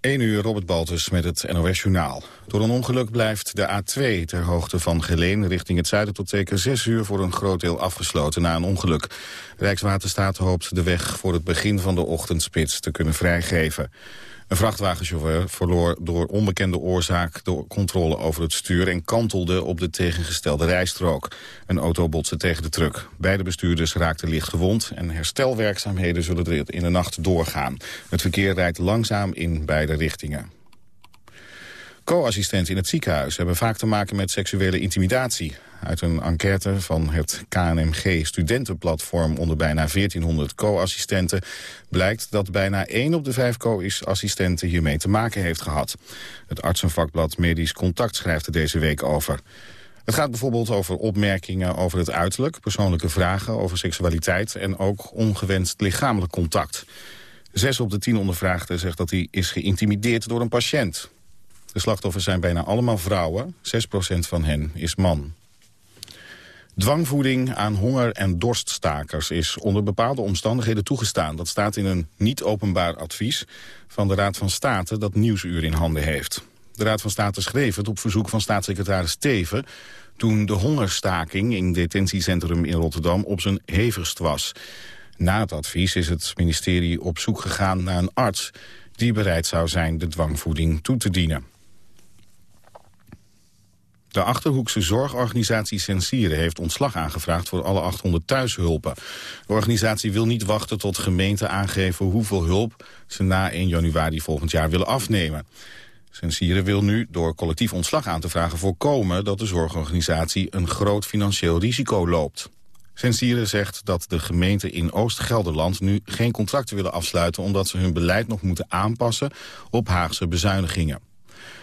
1 uur Robert Baltus met het NOS Journaal. Door een ongeluk blijft de A2 ter hoogte van Geleen richting het zuiden tot zeker 6 uur voor een groot deel afgesloten na een ongeluk. Rijkswaterstaat hoopt de weg voor het begin van de ochtendspits te kunnen vrijgeven. Een vrachtwagenchauffeur verloor door onbekende oorzaak de controle over het stuur en kantelde op de tegengestelde rijstrook. Een auto botste tegen de truck. Beide bestuurders raakten licht gewond en herstelwerkzaamheden zullen in de nacht doorgaan. Het verkeer rijdt langzaam in beide richtingen. Co-assistenten in het ziekenhuis hebben vaak te maken met seksuele intimidatie. Uit een enquête van het KNMG studentenplatform onder bijna 1400 co-assistenten blijkt dat bijna 1 op de 5 co-assistenten hiermee te maken heeft gehad. Het artsenvakblad Medisch Contact schrijft er deze week over. Het gaat bijvoorbeeld over opmerkingen over het uiterlijk, persoonlijke vragen over seksualiteit en ook ongewenst lichamelijk contact. Zes op de tien ondervraagden zegt dat hij is geïntimideerd door een patiënt. De slachtoffers zijn bijna allemaal vrouwen, 6% van hen is man. Dwangvoeding aan honger- en dorststakers is onder bepaalde omstandigheden toegestaan. Dat staat in een niet-openbaar advies van de Raad van State dat Nieuwsuur in handen heeft. De Raad van State schreef het op verzoek van staatssecretaris Teven... toen de hongerstaking in detentiecentrum in Rotterdam op zijn hevigst was. Na het advies is het ministerie op zoek gegaan naar een arts... die bereid zou zijn de dwangvoeding toe te dienen. De Achterhoekse zorgorganisatie Sensieren heeft ontslag aangevraagd voor alle 800 thuishulpen. De organisatie wil niet wachten tot gemeenten aangeven hoeveel hulp ze na 1 januari volgend jaar willen afnemen. Sensieren wil nu door collectief ontslag aan te vragen voorkomen dat de zorgorganisatie een groot financieel risico loopt. Sensieren zegt dat de gemeenten in Oost-Gelderland nu geen contracten willen afsluiten omdat ze hun beleid nog moeten aanpassen op Haagse bezuinigingen.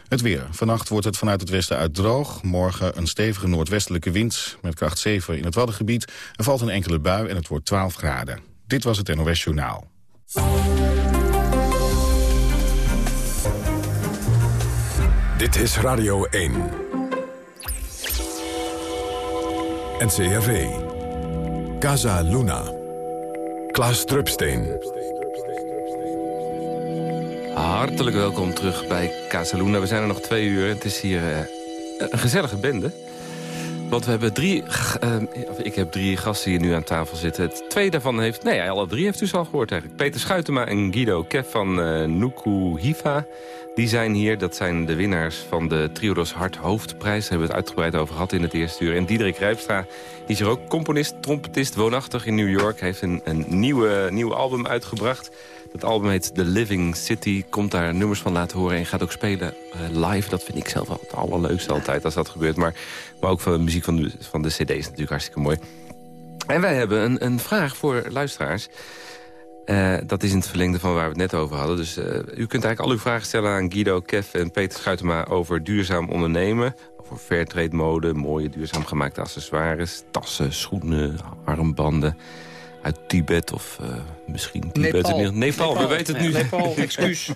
Het weer. Vannacht wordt het vanuit het westen uit droog. Morgen een stevige noordwestelijke wind met kracht 7 in het Waddengebied. Er valt een enkele bui en het wordt 12 graden. Dit was het NOS Journaal. Dit is Radio 1. NCRV. Casa Luna. Klaas Drupsteen. Hartelijk welkom terug bij Casaluna. We zijn er nog twee uur. Het is hier uh, een gezellige bende. Want we hebben drie... Uh, ik heb drie gasten hier nu aan tafel zitten. twee daarvan heeft... Nee, alle drie heeft u al gehoord eigenlijk. Peter Schuitema en Guido Kev van uh, Nuku Hiva. Die zijn hier. Dat zijn de winnaars van de Triodos Hart Hoofdprijs. Daar hebben we het uitgebreid over gehad in het eerste uur. En Diederik Rijpstra is er ook componist, trompetist, woonachtig in New York. Heeft een, een nieuwe, nieuwe album uitgebracht. Het album heet The Living City. Komt daar nummers van laten horen en gaat ook spelen uh, live. Dat vind ik zelf wel het allerleukste altijd als dat gebeurt. Maar, maar ook van de muziek van de, van de cd is natuurlijk hartstikke mooi. En wij hebben een, een vraag voor luisteraars. Uh, dat is in het verlengde van waar we het net over hadden. Dus uh, u kunt eigenlijk al uw vragen stellen aan Guido, Kev en Peter Schuitema... over duurzaam ondernemen, over fairtrade mode... mooie duurzaam gemaakte accessoires, tassen, schoenen, armbanden uit Tibet of uh, misschien Tibet. Nepal. Nepal, we weten het nu. Nepal, excuus.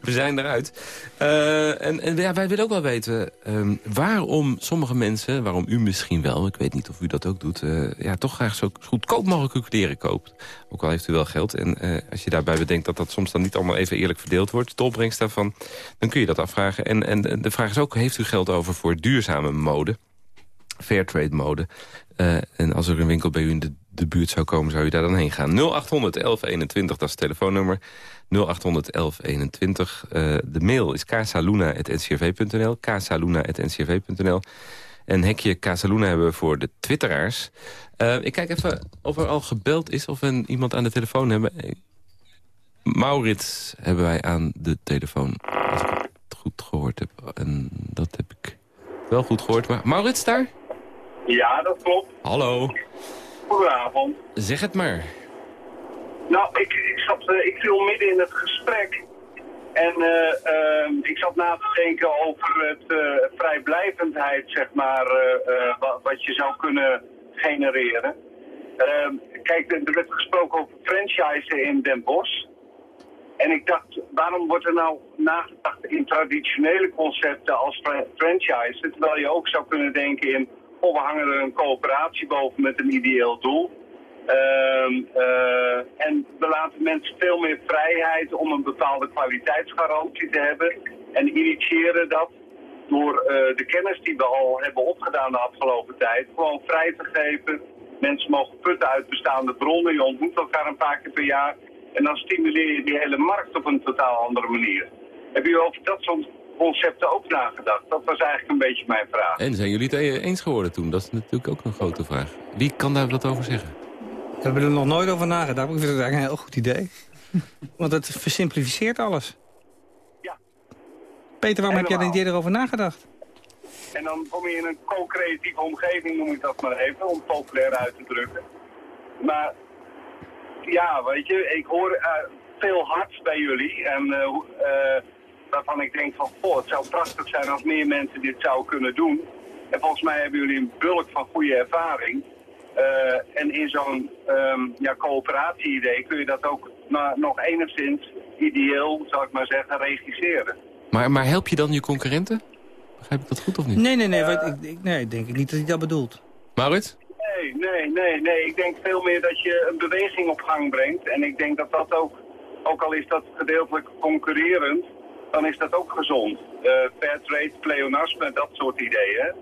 we zijn eruit. Uh, en en ja, wij willen ook wel weten um, waarom sommige mensen, waarom u misschien wel... ik weet niet of u dat ook doet, uh, ja, toch graag zo goedkoop mogelijk kleren koopt. Ook al heeft u wel geld. En als je daarbij bedenkt dat dat soms dan niet allemaal even eerlijk verdeeld wordt... de opbrengst daarvan, dan kun je dat afvragen. En, en de vraag is ook, heeft u geld over voor duurzame mode? Fairtrade mode. en als er een winkel bij u in de de buurt zou komen, zou je daar dan heen gaan. 0800 1121, dat is het telefoonnummer. 0800 1121. Uh, de mail is casaluna.ncrv.nl. casaluna.ncrv.nl. En hekje Casaluna hebben we voor de twitteraars. Uh, ik kijk even of er al gebeld is, of we iemand aan de telefoon hebben. Maurits hebben wij aan de telefoon, als ik het goed gehoord heb. En dat heb ik wel goed gehoord. Maar Maurits daar? Ja, dat klopt. Hallo. Goedenavond. Zeg het maar. Nou, ik, ik, zat, uh, ik viel midden in het gesprek. En uh, uh, ik zat na te denken over het vrijblijvendheid, zeg maar, wat, wat, je zou kunnen genereren. Ehm, kijk, er werd gesproken over franchise in Den Bosch. En ik dacht, waarom wordt er nou nagedacht in traditionele concepten als franchise, terwijl je ook zou kunnen denken in of we hangen er een coöperatie boven met een ideeel doel. Ehm, eh, en we laten mensen veel meer vrijheid om een bepaalde kwaliteitsgarantie te hebben. En initiëren dat door eh, de kennis die we al hebben opgedaan de afgelopen tijd gewoon vrij te geven. Mensen mogen putten uit bestaande bronnen. Je ontmoet elkaar een paar keer per jaar. En dan stimuleer je die hele markt op een totaal andere manier. Hebben jullie over dat soort concepten ook nagedacht? Dat was eigenlijk een beetje mijn vraag. En zijn jullie het eens geworden toen? Dat is natuurlijk ook een grote vraag. Wie kan daar wat over zeggen? We hebben er nog nooit over nagedacht. Ik vind het eigenlijk een heel goed idee. Want het versimplificeert alles. Ja. Peter, waarom heb jij er niet eerder over nagedacht? En dan kom je in een co-creatieve omgeving, noem ik dat maar even, om populair uit te drukken. Maar ja, weet je, ik hoor uh, veel hart bij jullie. En uh, uh, waarvan ik denk van, goh, het zou prachtig zijn als meer mensen dit zouden kunnen doen. En volgens mij hebben jullie een bulk van goede ervaring. en in zo'n um, ja, coöperatie-idee kun je dat ook nog enigszins ideeel, zou ik maar zeggen, regisseren. Maar, maar help je dan je concurrenten? Begrijp ik dat goed of niet? Nee, nee, nee. ik, ik, nee, denk ik niet dat hij dat bedoelt. Maurits? Nee, nee, nee, nee. Ik denk veel meer dat je een beweging op gang brengt. En ik denk dat dat ook, ook al is dat gedeeltelijk concurrerend, dan is dat ook gezond. Uh, fair trade, pleonasme, dat soort ideeën.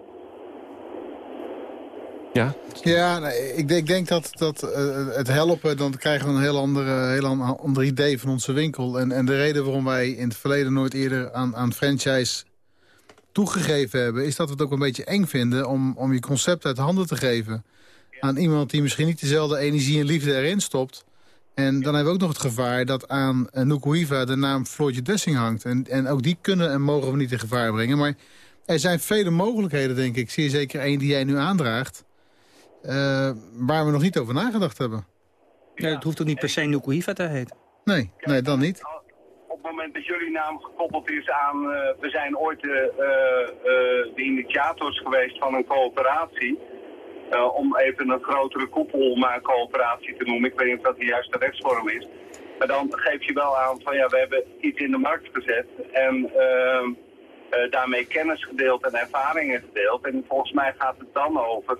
Ja, ja nee, ik, ik, denk dat, dat uh, het helpen, dan krijgen we een heel ander, heel ander idee van onze winkel. En, en de reden waarom wij in het verleden nooit eerder aan, aan franchise toegegeven hebben... is dat we het ook een beetje eng vinden om, om je concept uit handen te geven... aan iemand die misschien niet dezelfde energie en liefde erin stopt. En dan hebben we ook nog het gevaar dat aan uh, Nukuiva de naam Floydje Dessing hangt. En, en ook die kunnen en mogen we niet in gevaar brengen. Maar er zijn vele mogelijkheden, denk ik. Zie je zeker één die jij nu aandraagt... Uh, waar we nog niet over nagedacht hebben. Ja, het hoeft ook niet per se Nukuiva te heten. Nee, nee, dan niet het moment dat jullie naam gekoppeld is aan... Uh, we zijn ooit de, uh, de initiators geweest van een coöperatie... om even een grotere koepel maar coöperatie te noemen. Ik weet niet of dat de juiste rechtsvorm is. Maar dan geef je wel aan van ja, we hebben iets in de markt gezet. En daarmee kennis gedeeld en ervaringen gedeeld. En volgens mij gaat het dan over...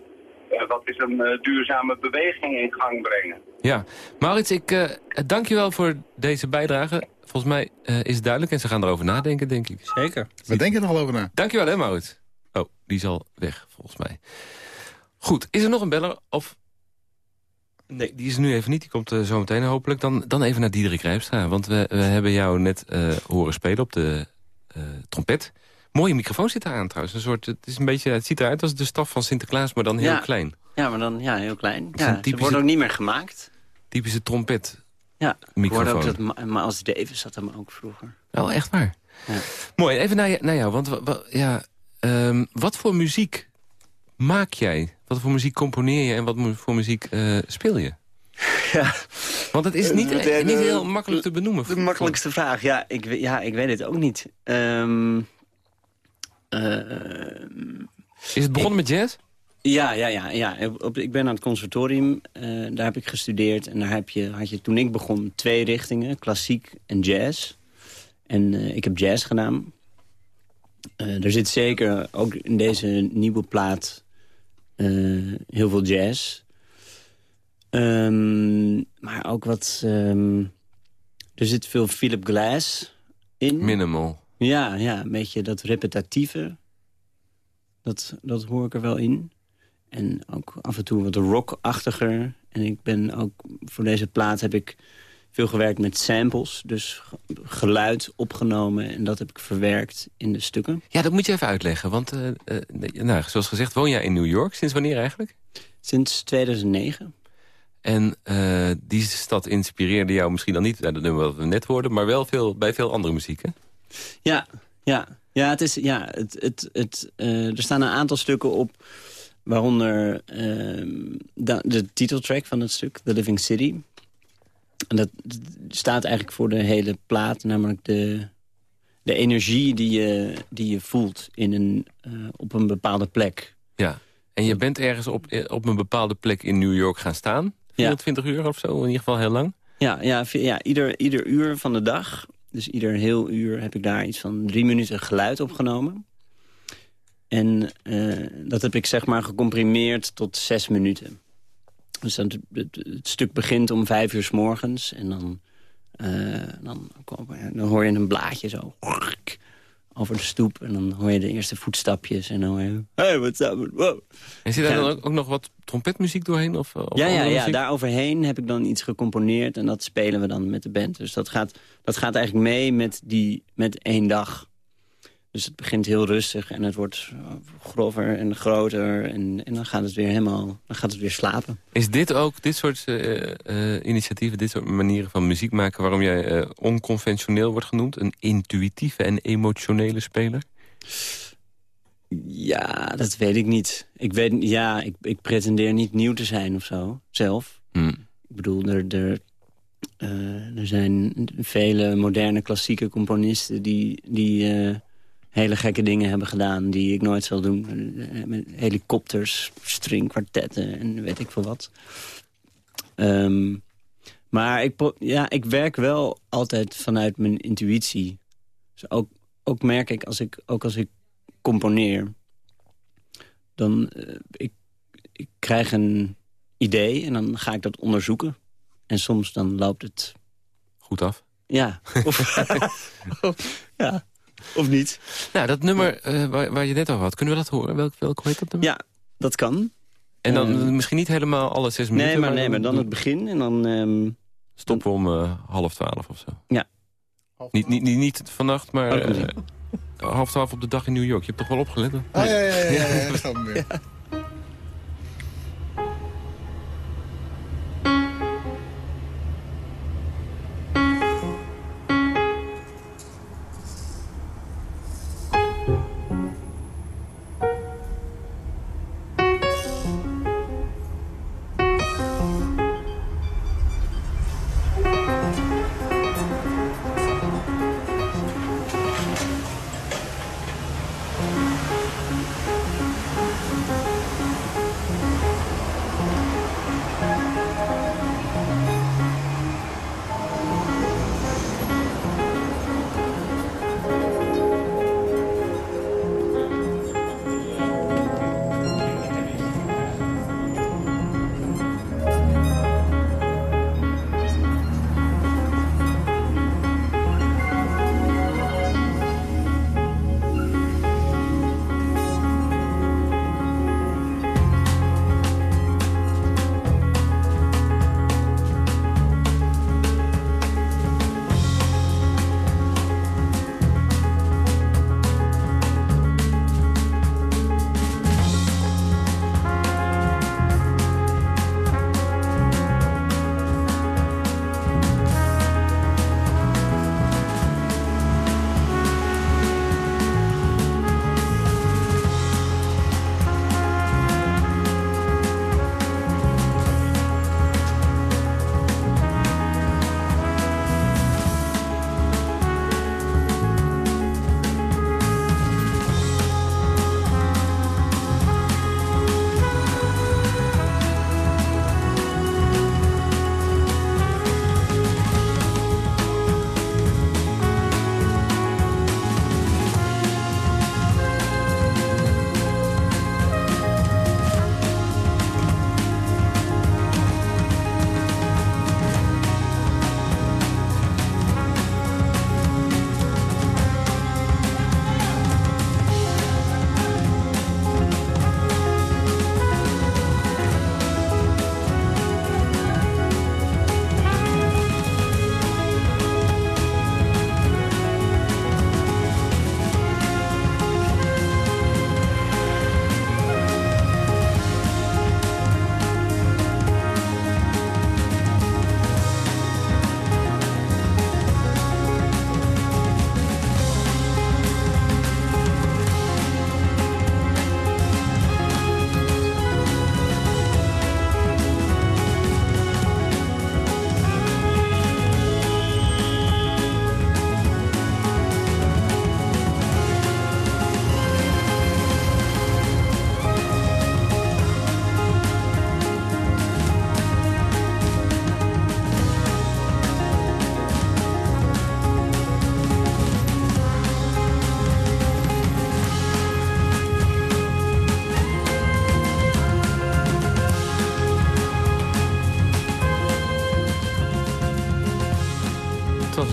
wat is een duurzame beweging in gang brengen. Ja, Maurits, ik dank je wel voor deze bijdrage. Volgens mij uh, is het duidelijk en ze gaan erover nadenken, denk ik. Zeker. We denken er al over na. Dankjewel, hè, Maurits. Oh, die is al weg, volgens mij. Goed, is er nog een beller? Of... Nee, die is nu even niet. Die komt uh, zo meteen hopelijk. Dan, dan even naar Diederik Rijpstra. Want we, we hebben jou net uh, horen spelen op de trompet. Mooie microfoon zit daar aan trouwens. Een soort, het, is een beetje, het ziet eruit als de staf van Sinterklaas, maar dan heel ja. klein. Ja, maar dan ja, heel klein. Ja, typische, ze worden ook niet meer gemaakt. Typische trompet ja, microfoon. ik ook dat Miles Davis had hem ook vroeger. Oh, echt waar? Ja. Mooi, even naar, naar jou. Want ja, um, wat voor muziek maak jij? Wat voor muziek componeer je en wat voor muziek uh, speel je? Ja. Want het is niet, uh, niet heel makkelijk te benoemen. De makkelijkste vraag, ja ik, ja, ik weet het ook niet. Um, uh, is het begonnen ik, met jazz? Ja, ja, ja, ja. Op, ik ben aan het conservatorium, uh, daar heb ik gestudeerd. En daar heb je, had je toen ik begon twee richtingen, klassiek en jazz. En uh, ik heb jazz gedaan. Er zit zeker ook in deze nieuwe plaat heel veel jazz. Um, maar ook wat... Um, er zit veel Philip Glass in. Minimal. Ja, ja, een beetje dat repetitieve. Dat, dat hoor ik er wel in. En ook af en toe wat rockachtiger. En ik ben ook voor deze plaat heb ik veel gewerkt met samples. Dus geluid opgenomen en dat heb ik verwerkt in de stukken. Ja, dat moet je even uitleggen. Want uh, uh, nou, zoals gezegd, woon jij in New York. Sinds wanneer eigenlijk? Sinds 2009. En uh, die stad inspireerde jou misschien dan niet, dat nummer wat we net hoorden... maar wel veel, bij veel andere muziek, hè? Ja, ja. Ja, het is, ja het, het, het, er staan een aantal stukken op Waaronder de, de, titeltrack van het stuk, The Living City. En dat staat eigenlijk voor de hele plaat, namelijk de, de energie die je, die je voelt in een, uh, op een bepaalde plek. Ja, en je bent ergens op, eh, op een bepaalde plek in New York gaan staan? 24 ja. uur of zo, in ieder geval heel lang? Ja, ja, ja ieder, ieder uur van de dag, dus ieder heel uur heb ik daar iets van drie minuten geluid opgenomen. En uh, dat heb ik zeg maar gecomprimeerd tot zes minuten. Dus dan, het, het, stuk begint om vijf uur s morgens. En dan, uh, dan, dan hoor je een blaadje zo over de stoep. En dan hoor je de eerste voetstapjes. En dan hoor je... Hey, what's up? Wow. En zit daar dan ook, ook, nog wat trompetmuziek doorheen? Of, of ja, ja, ja, daar overheen heb ik dan iets gecomponeerd. En dat spelen we dan met de band. Dus dat gaat, dat gaat eigenlijk mee met, die, met één dag. Dus het begint heel rustig en het wordt grover en groter. En, en dan gaat het weer helemaal, dan gaat het weer slapen. Is dit ook, dit soort uh, uh, initiatieven, dit soort manieren van muziek maken... waarom jij uh, onconventioneel wordt genoemd? Een intuïtieve en emotionele speler? Ja, dat weet ik niet. Ik, weet, ja, ik, ik pretendeer niet nieuw te zijn of zo, zelf. Hmm. Ik bedoel, er, er, er zijn vele moderne klassieke componisten... die, die hele gekke dingen hebben gedaan die ik nooit zal doen. Met helikopters, stringkwartetten en weet ik veel wat. Um, maar ik, ja, ik werk wel altijd vanuit mijn intuïtie. Dus ook, ook merk ik als ik, ook als ik componeer... dan uh, ik, ik krijg een idee en dan ga ik dat onderzoeken. En soms dan loopt het... Goed af? Ja. Of, ja. Of niet? Nou, dat nummer uh, waar, waar, je net over had, kunnen we dat horen? Welk, welk heet dat nummer? Ja, dat kan. En dan uh, misschien niet helemaal alle zes minuten? Nee, maar, nee, maar dan het begin en dan... Um, Stoppen we om uh, half twaalf of zo? Ja. Niet, niet, niet, niet vannacht, maar half twaalf op de dag in New York. Je hebt toch wel opgelet? Oh, ja, ja, ja. ja, ja, ja.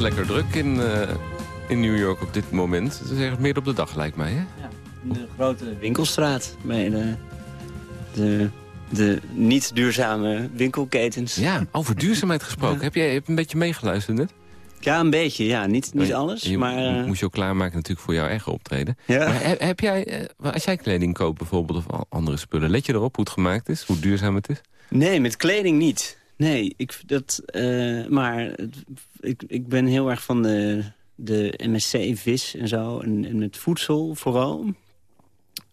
Lekker druk in, uh, in New York op dit moment. Het is ergens meer op de dag, lijkt mij, hè? Ja, de grote winkelstraat bij de, de, de niet duurzame winkelketens. Ja, over duurzaamheid gesproken. Heb jij heb een beetje meegeluisterd net? Ja, een beetje, ja. Niet, niet alles, je, maar... Uh... Moest je ook klaarmaken natuurlijk voor jouw eigen optreden. Ja. Maar heb, heb jij, als jij kleding koopt bijvoorbeeld of andere spullen... let je erop hoe het gemaakt is, hoe duurzaam het is? Nee, met kleding niet. Nee, ik, dat, uh, maar ik, ik ben heel erg van de, de MSC-vis en zo. En, en het voedsel vooral.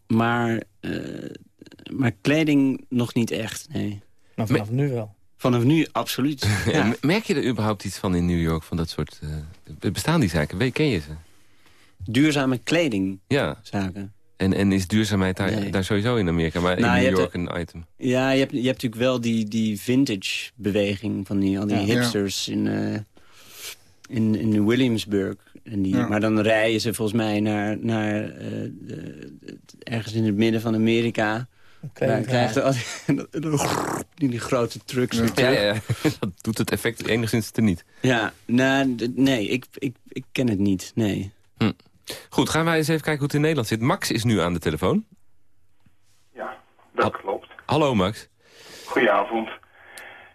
Maar, uh, maar kleding nog niet echt, nee. Maar vanaf nu wel. Vanaf nu, absoluut. Ja. Merk je er überhaupt iets van in New York, van dat soort... Uh, bestaan die zaken? Weet, ken je ze? Duurzame kledingzaken. Ja. En, en is duurzaamheid daar, daar sowieso in Amerika, maar nou, in New York een item? Ja, je hebt, je hebt natuurlijk wel die, die vintage-beweging van die, al die hipsters in, uh, in, in Williamsburg. En die, Maar dan rijden ze volgens mij naar, naar uh, de, ergens in het midden van Amerika... Daar krijgt al die, die, grote trucks ja, ja, ja, dat doet het effect enigszins te niet. Ja, nou, nee, ik, ik, ik ken het niet, nee. Hm. Goed, gaan wij eens even kijken hoe het in Nederland zit. Max is nu aan de telefoon. Ja, dat klopt. Hallo Max. Goedenavond.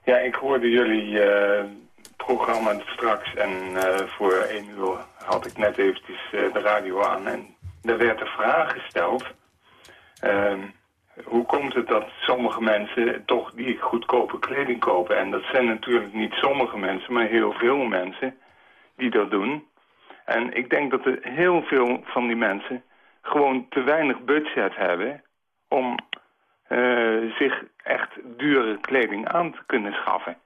Ja, ik hoorde jullie uh, programma straks en uh, voor één uur had ik net eventjes uh, de radio aan en er werd de vraag gesteld... Ehm, hoe komt het dat sommige mensen toch die goedkope kleding kopen? En dat zijn natuurlijk niet sommige mensen, maar heel veel mensen die dat doen. En ik denk dat er heel veel van die mensen gewoon te weinig budget hebben om uh, zich echt dure kleding aan te kunnen schaffen.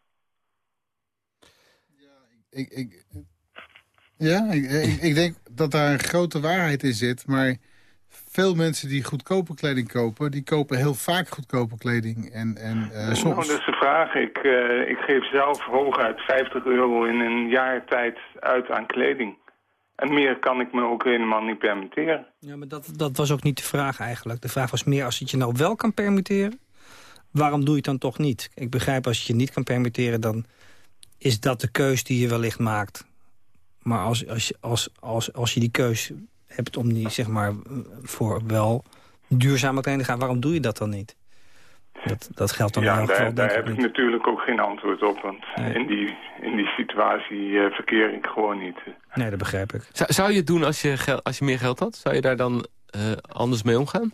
Ja, ik, ik, ja, ik, ik, denk dat daar een grote waarheid in zit, maar veel mensen die goedkope kleding kopen... die kopen heel vaak goedkope kleding. En, en, uh, soms... Nou, dat is de vraag. Ik, uh, ik geef zelf hooguit 50 euro in een jaar tijd uit aan kleding. En meer kan ik me ook helemaal niet permitteren. Ja, maar dat, dat was ook niet de vraag eigenlijk. De vraag was meer, als het je nou wel kan permitteren... waarom doe je het dan toch niet? Ik begrijp, als je je niet kan permitteren... dan is dat de keus die je wellicht maakt. Maar als, als, als, als, als je die keus hebt om die, zeg maar, voor wel duurzame kleding te gaan... waarom doe je dat dan niet? Dat, dat geldt dan ja, daar, daar heb ik natuurlijk ook geen antwoord op. Want in, die, in die situatie uh, verkeer ik gewoon niet. Nee, dat begrijp ik. Zou, zou je het doen als je, gel als je meer geld had? Zou je daar dan uh, anders mee omgaan?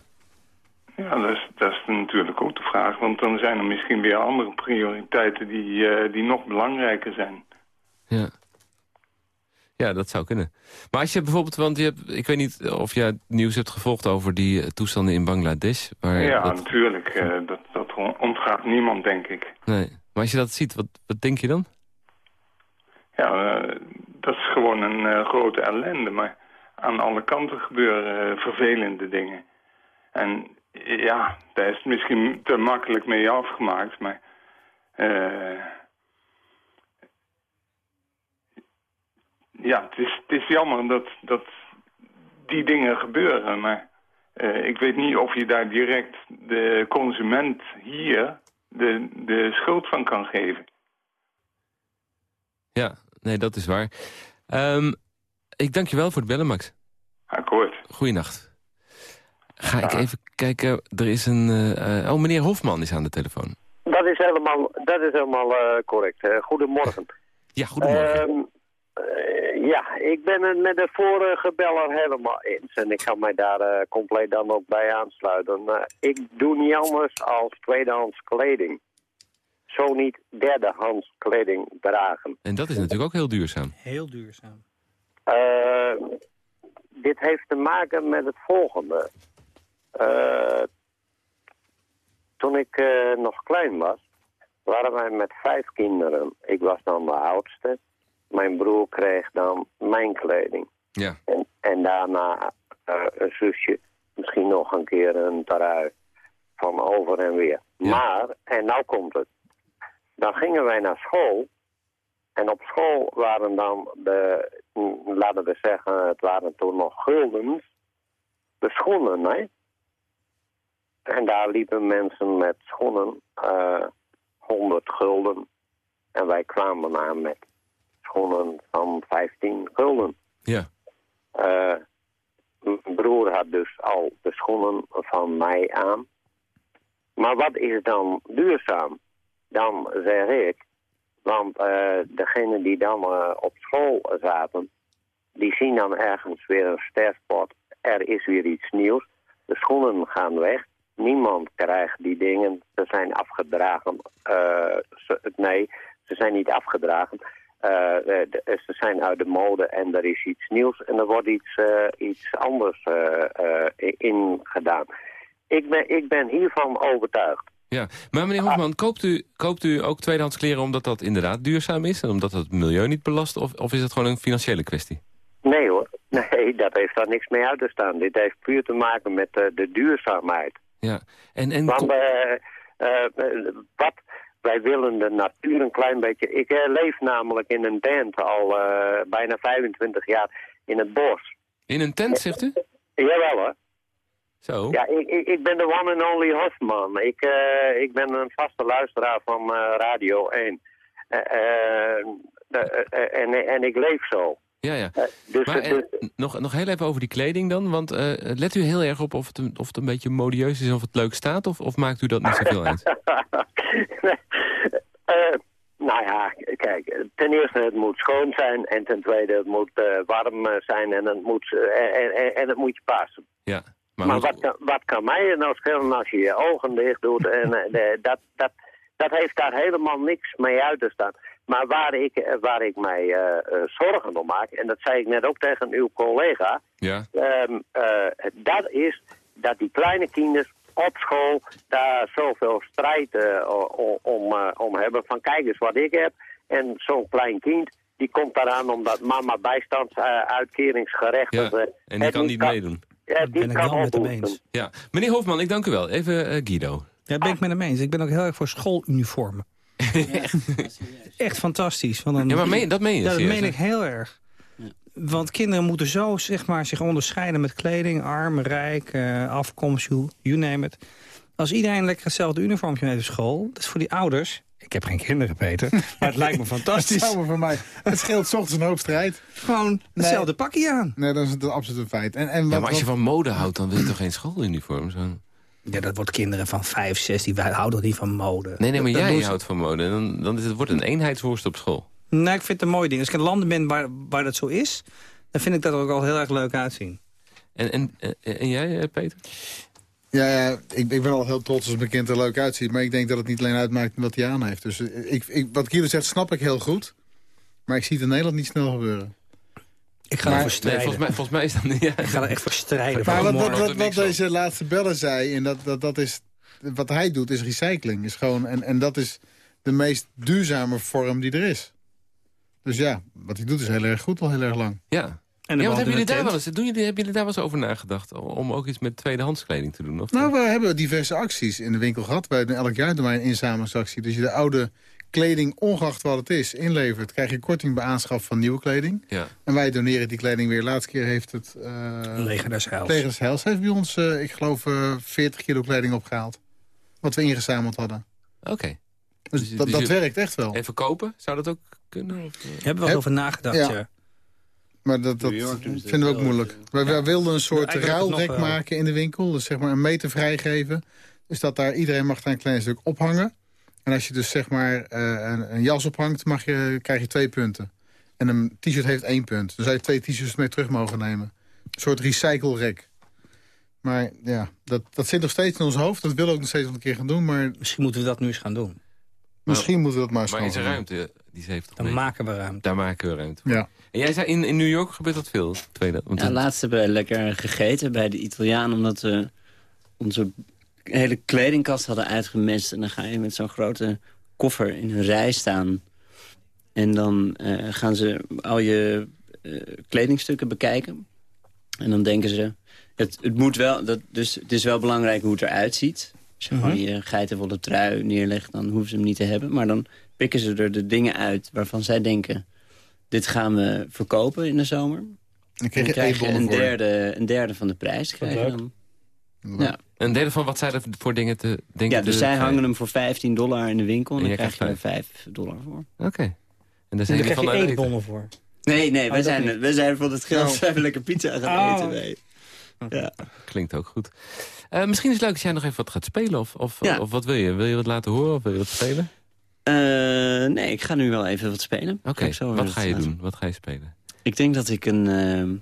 Ja, dat is, dat is natuurlijk ook de vraag. Want dan zijn er misschien weer andere prioriteiten die, uh, die nog belangrijker zijn. Ja. Ja, dat zou kunnen. Maar als je bijvoorbeeld, want je hebt, ik weet niet of je het nieuws hebt gevolgd over die toestanden in Bangladesh. Waar ja, natuurlijk. Uh, dat ontgaat niemand, denk ik. Nee. Maar als je dat ziet, wat, wat denk je dan? Ja, uh, dat is gewoon een grote ellende. Maar aan alle kanten gebeuren vervelende dingen. En ja, daar is misschien te makkelijk mee afgemaakt, maar... ja, het is, het is jammer dat, dat die dingen gebeuren. Maar uh, ik weet niet of je daar direct de consument hier de, de schuld van kan geven. Ja, nee, dat is waar. Um, ik dank je wel voor het bellen, Max. Akkoord. Goeienacht. Ga ik even kijken, er is een... Uh, oh, meneer Hofman is aan de telefoon. Dat is helemaal, dat is helemaal uh, correct. goedemorgen. Ja, goedemorgen. Uh, uh, ja, ik ben het met de vorige beller helemaal eens. En ik ga mij daar uh, compleet dan ook bij aansluiten. Uh, ik doe niet anders als tweedehands kleding. Zo niet derdehands kleding dragen. En dat is natuurlijk ook heel duurzaam. Heel duurzaam. dit heeft te maken met het volgende. toen ik nog klein was, waren wij met vijf kinderen. Ik was dan de oudste. Mijn broer kreeg dan mijn kleding. Ja. En, en daarna uh, een zusje, misschien nog een keer een trui van over en weer. Maar, en nou komt het, dan gingen wij naar school. En op school waren dan de, laten we zeggen, het waren toen nog guldens, de schoenen, hè. En daar liepen mensen met schoenen uh, 100 gulden. En wij kwamen aan met schoenen van 15 gulden. Ja. Eh, mijn broer had dus al de schoenen van mij aan. Maar wat is dan duurzaam? Dan zeg ik, want uh, degenen die dan uh, op school zaten, die zien dan ergens weer een sterspot. Er is weer iets nieuws. De schoenen gaan weg. Niemand krijgt die dingen. Ze zijn afgedragen. Uh, ze, nee, ze zijn niet afgedragen. De, ze zijn uit de mode en er is iets nieuws. En er wordt iets, iets anders in gedaan. Ik ben, ik ben hiervan overtuigd. Ja, maar meneer Hofman, koopt u, koopt u ook tweedehands kleren omdat dat inderdaad duurzaam is... en omdat het milieu niet belast, of, of is het gewoon een financiële kwestie? Nee hoor, nee, dat heeft daar niks mee uit te staan. Dit heeft puur te maken met uh, de duurzaamheid. Ja, en... en Want uh, uh, wat, wij willen de natuur een klein beetje... Ik leef namelijk in een tent al bijna 25 jaar in het bos. In een tent, zegt u? Jawel hoor. Zo. Ja, ik, ik, ik, ben de one and only Hofman. Ik, uh, ik ben een vaste luisteraar van uh, Radio 1. Uh, en, en ik leef zo. Ja, ja. Dus, maar, dus, nog, nog heel even over die kleding dan. Want let u heel erg op of het, een, of het een beetje modieus is of het leuk staat? Of, of maakt u dat niet zoveel uit? nou ja, kijk, ten eerste het moet schoon zijn. En ten tweede het moet warm zijn en het moet, en, en, en het moet je passen. Ja. Maar, maar wat, kan, wat kan mij nou schelen als je je ogen dicht doet? En, uh, dat, dat, dat heeft daar helemaal niks mee uit te staan. Maar waar ik, waar ik mij uh, uh, zorgen om maak, en dat zei ik net ook tegen uw collega... Ja. Um, dat is dat die kleine kinderen op school daar zoveel strijd om, om hebben. Van kijk eens wat ik heb. En zo'n klein kind, die komt daaraan omdat mama bijstandsuitkeringsgerechtigd... Ja, en die kan niet meedoen. Ja, dat ben ik wel met hem eens. Ja. Meneer Hofman, ik dank u wel. Even uh, Guido. Ja, ben ik met hem eens. Ik ben ook heel erg voor schooluniformen. Echt, Echt fantastisch. Want dan, ja, maar meen, dat meen je Ja, dat serieus, meen ik heel erg. Want kinderen moeten zo zeg maar, zich onderscheiden met kleding, arm, rijk, uh, afkomst, you, you name it. Als iedereen lekker hetzelfde uniformje heeft op school, dat is voor die ouders... Ik heb geen kinderen, Peter, maar het lijkt me fantastisch. Het, voor mij. het scheelt ochtends een hoop strijd. Gewoon hetzelfde nee. pakje aan. Nee, dat is het absoluut een feit. En, en wat, ja, maar als je van mode houdt, dan wil je toch geen schooluniform? Zo? Ja, dat wordt kinderen van 5, 6, die houden toch niet van mode. Nee, nee, maar dat, jij dat houdt van mode. Dan, dan is het, wordt een eenheidsworst op school. Nee, ik vind het een mooi ding. Als ik in landen ben waar, waar dat zo is... dan vind ik dat er ook al heel erg leuk uitzien. En, en, en jij, Peter? Ja, ja ik, ik ben al heel trots als mijn kind er leuk uitziet. Maar ik denk dat het niet alleen uitmaakt wat hij aan heeft. Dus ik, ik, wat Guido zegt, snap ik heel goed. Maar ik zie het in Nederland niet snel gebeuren. Ik ga maar, ervoor strijden. Nee, volgens, mij, volgens mij is dat niet... Ja. Ik ga er echt voor strijden. Maar wat, wat, wat, wat deze laatste beller zei, en dat, dat, dat is, wat hij doet, is recycling. Is gewoon, en, en dat is de meest duurzame vorm die er is. Dus ja, wat hij doet is heel erg goed al heel erg lang. Ja, en ja, wat hebben jullie daar wel eens, doen jullie, hebben jullie daar wel eens over nagedacht? Om ook iets met tweedehands kleding te doen? Of nou, we hebben diverse acties in de winkel gehad. Wij doen elk jaar doen wij een inzamelingsactie. Dus je de oude kleding, ongeacht wat het is, inlevert... krijg je korting bij aanschaf van nieuwe kleding. Ja. En wij doneren die kleding weer. Laatste keer heeft het... Uh, Leger des Heils. Leger des Heils heeft bij ons, uh, ik geloof, uh, 40 kilo kleding opgehaald. Wat we ingezameld hadden. Oké. Okay. Dus, dus, dat, dus dat werkt echt wel. En verkopen, zou dat ook kunnen? Of, Hebben we wel over nagedacht, ja. ja. Maar dat, dat vinden we ook moeilijk. Wij, wij wilden een soort ruilrek nog, maken in de winkel. Dus zeg maar een meter vrijgeven. Dus dat daar iedereen mag daar een klein stuk ophangen. En als je dus zeg maar uh, een, een, jas ophangt, mag je, krijg je twee punten. En een t-shirt heeft één punt. Dus zou je twee t-shirts mee terug mogen nemen. Een soort recycle-rek. Maar ja, dat, dat zit nog steeds in ons hoofd. Dat willen we ook nog steeds een keer gaan doen. Maar... Misschien moeten we dat nu eens gaan doen. Misschien maar, moeten we dat maar eens maar gaan doen. Maar is er ruimte? Die 70 Dan maken we ruimte. Daar maken we ruimte voor. Ja. En jij zei in, in New York gebeurt dat veel? Tweede, want ja, laatst hebben we lekker gegeten bij de Italiaan... omdat we onze hele kledingkast hadden uitgemest. En dan ga je met zo'n grote koffer in een rij staan. En dan uh, gaan ze al je uh, kledingstukken bekijken. En dan denken ze... Het, het, moet wel, dat, dus het is wel belangrijk hoe het eruit ziet. Als je mm -hmm. gewoon je geitenwolle trui neerlegt, dan hoeven ze hem niet te hebben. Maar dan pikken ze er de dingen uit waarvan zij denken... dit gaan we verkopen in de zomer. Dan krijg je, dan krijg je een, derde, een derde van de prijs. Krijg je dan. Ja. Een derde van wat zij er voor dingen te denken? Ja, dus zij hangen hem voor 15 dollar in de winkel... en, en dan krijg je er 5 dollar voor. Oké. Okay. En daar zijn jullie krijg je van eten. eetbonnen voor. Nee, nee, wij Oh, zijn, niet. wij zijn van het geld Oh. zijn we lekker pizza gaan Oh. eten. Nee. Ja. Klinkt ook goed. Eh, misschien is het leuk als jij nog even wat gaat spelen. Of, of, Ja. of wat wil je? Wil je wat laten horen of wil je wat spelen? Eh, nee, ik ga nu wel even wat spelen. Oké, wat ga je laten- doen? Wat ga je spelen? Ik denk dat ik een, ehm,